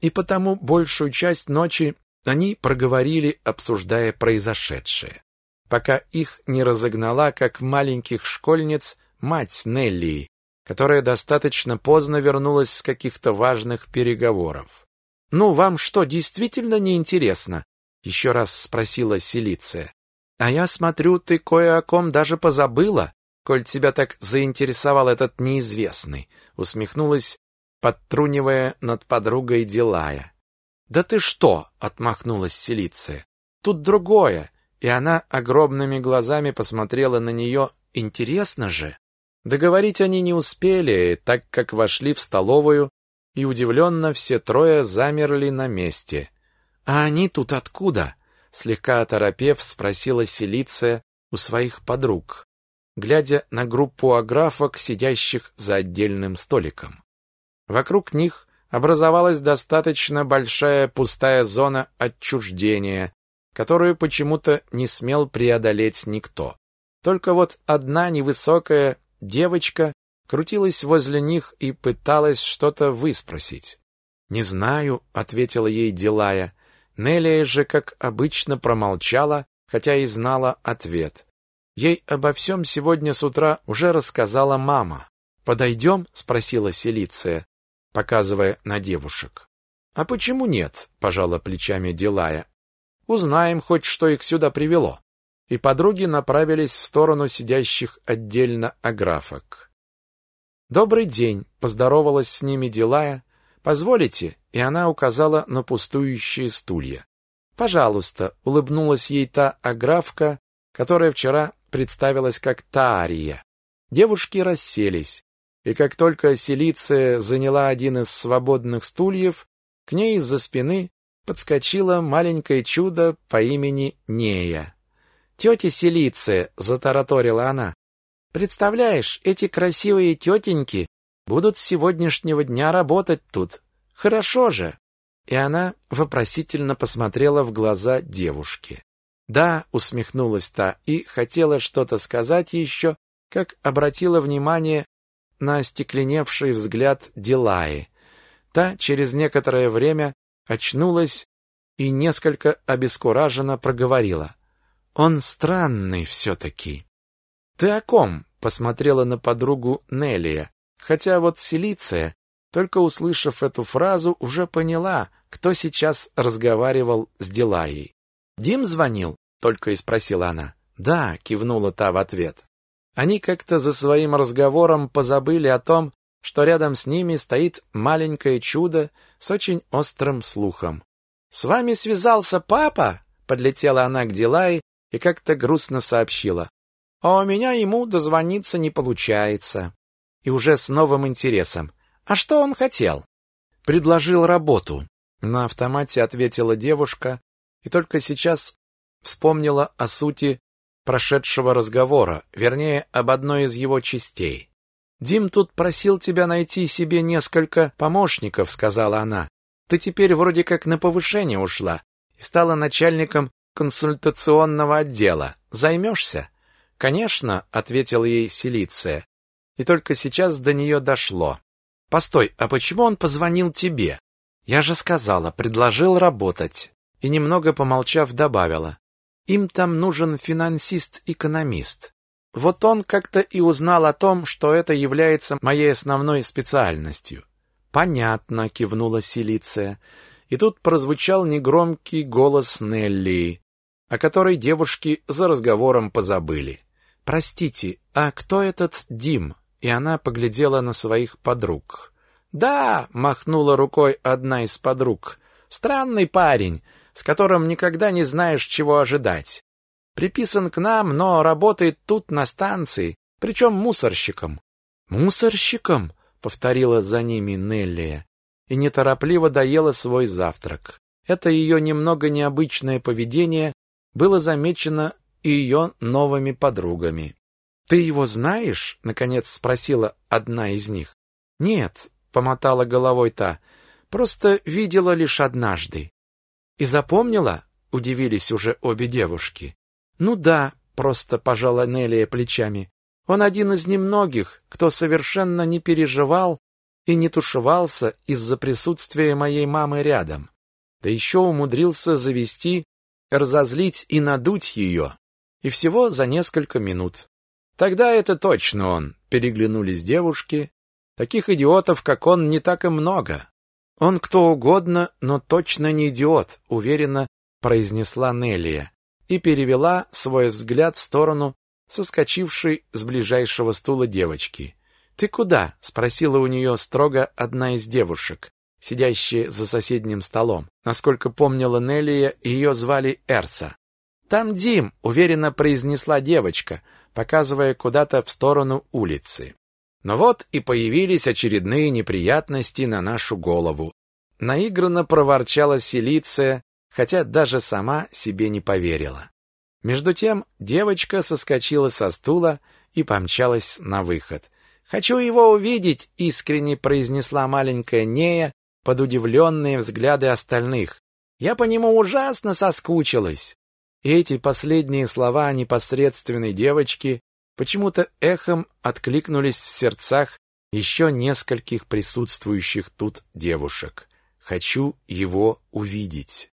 И потому большую часть ночи они проговорили, обсуждая произошедшее пока их не разогнала, как маленьких школьниц, мать Нелли, которая достаточно поздно вернулась с каких-то важных переговоров. «Ну, вам что, действительно не интересно?» — еще раз спросила Селиция. «А я смотрю, ты кое о ком даже позабыла, коль тебя так заинтересовал этот неизвестный», — усмехнулась, подтрунивая над подругой Дилая. «Да ты что?» — отмахнулась Селиция. «Тут другое и она огромными глазами посмотрела на нее. Интересно же. Договорить они не успели, так как вошли в столовую, и удивленно все трое замерли на месте. «А они тут откуда?» Слегка оторопев, спросила Селиция у своих подруг, глядя на группу аграфок, сидящих за отдельным столиком. Вокруг них образовалась достаточно большая пустая зона отчуждения, которую почему-то не смел преодолеть никто. Только вот одна невысокая девочка крутилась возле них и пыталась что-то выспросить. «Не знаю», — ответила ей Дилая. Нелия же, как обычно, промолчала, хотя и знала ответ. Ей обо всем сегодня с утра уже рассказала мама. «Подойдем?» — спросила Селиция, показывая на девушек. «А почему нет?» — пожала плечами Дилая. Узнаем хоть, что их сюда привело. И подруги направились в сторону сидящих отдельно аграфок. «Добрый день», — поздоровалась с ними Дилая. «Позволите?» И она указала на пустующие стулья. «Пожалуйста», — улыбнулась ей та аграфка, которая вчера представилась как Таария. Девушки расселись, и как только Селиция заняла один из свободных стульев, к ней из-за спины подскочило маленькое чудо по имени Нея. «Тетя Селиция», — затараторила она, — «представляешь, эти красивые тетеньки будут с сегодняшнего дня работать тут. Хорошо же!» И она вопросительно посмотрела в глаза девушки. «Да», — усмехнулась та и хотела что-то сказать еще, как обратила внимание на остекленевший взгляд Дилаи. Та через некоторое время очнулась и несколько обескураженно проговорила. «Он странный все-таки». «Ты о ком?» — посмотрела на подругу Нелия, хотя вот Селиция, только услышав эту фразу, уже поняла, кто сейчас разговаривал с Дилаей. Дим звонил, только и спросила она. Да, кивнула та в ответ. Они как-то за своим разговором позабыли о том, что рядом с ними стоит маленькое чудо с очень острым слухом. «С вами связался папа?» Подлетела она к Дилай и как-то грустно сообщила. «А у меня ему дозвониться не получается». И уже с новым интересом. «А что он хотел?» «Предложил работу». На автомате ответила девушка и только сейчас вспомнила о сути прошедшего разговора, вернее, об одной из его частей. «Дим тут просил тебя найти себе несколько помощников», — сказала она. «Ты теперь вроде как на повышение ушла и стала начальником консультационного отдела. Займешься?» «Конечно», — ответила ей Селиция. И только сейчас до нее дошло. «Постой, а почему он позвонил тебе?» «Я же сказала, предложил работать». И немного помолчав, добавила. Им там нужен финансист-экономист. Вот он как-то и узнал о том, что это является моей основной специальностью. Понятно, кивнула Силиция. И тут прозвучал негромкий голос Нелли, о которой девушки за разговором позабыли. Простите, а кто этот Дим? И она поглядела на своих подруг. Да, махнула рукой одна из подруг. Странный парень, с которым никогда не знаешь, чего ожидать. Приписан к нам, но работает тут на станции, причем мусорщиком. Мусорщиком, повторила за ними Неллия и неторопливо доела свой завтрак. Это ее немного необычное поведение было замечено и ее новыми подругами. Ты его знаешь? наконец спросила одна из них. Нет, помотала головой та. Просто видела лишь однажды. И запомнила? Удивились уже обе девушки. Ну да, просто пожала Нелия плечами. Он один из немногих, кто совершенно не переживал и не тушевался из-за присутствия моей мамы рядом. Да еще умудрился завести, разозлить и надуть ее. И всего за несколько минут. Тогда это точно он, переглянулись девушки. Таких идиотов, как он, не так и много. Он кто угодно, но точно не идиот, уверенно произнесла Нелия и перевела свой взгляд в сторону соскочившей с ближайшего стула девочки. Ты куда? спросила у нее строго одна из девушек, сидящая за соседним столом. Насколько помнила Нелия, ее звали Эрса. Там Дим, уверенно произнесла девочка, показывая куда-то в сторону улицы. Но вот и появились очередные неприятности на нашу голову. Наигранно проворчала Селиция, хотя даже сама себе не поверила. Между тем девочка соскочила со стула и помчалась на выход. «Хочу его увидеть!» — искренне произнесла маленькая Нея под удивленные взгляды остальных. «Я по нему ужасно соскучилась!» И эти последние слова непосредственной девочки почему-то эхом откликнулись в сердцах еще нескольких присутствующих тут девушек. «Хочу его увидеть».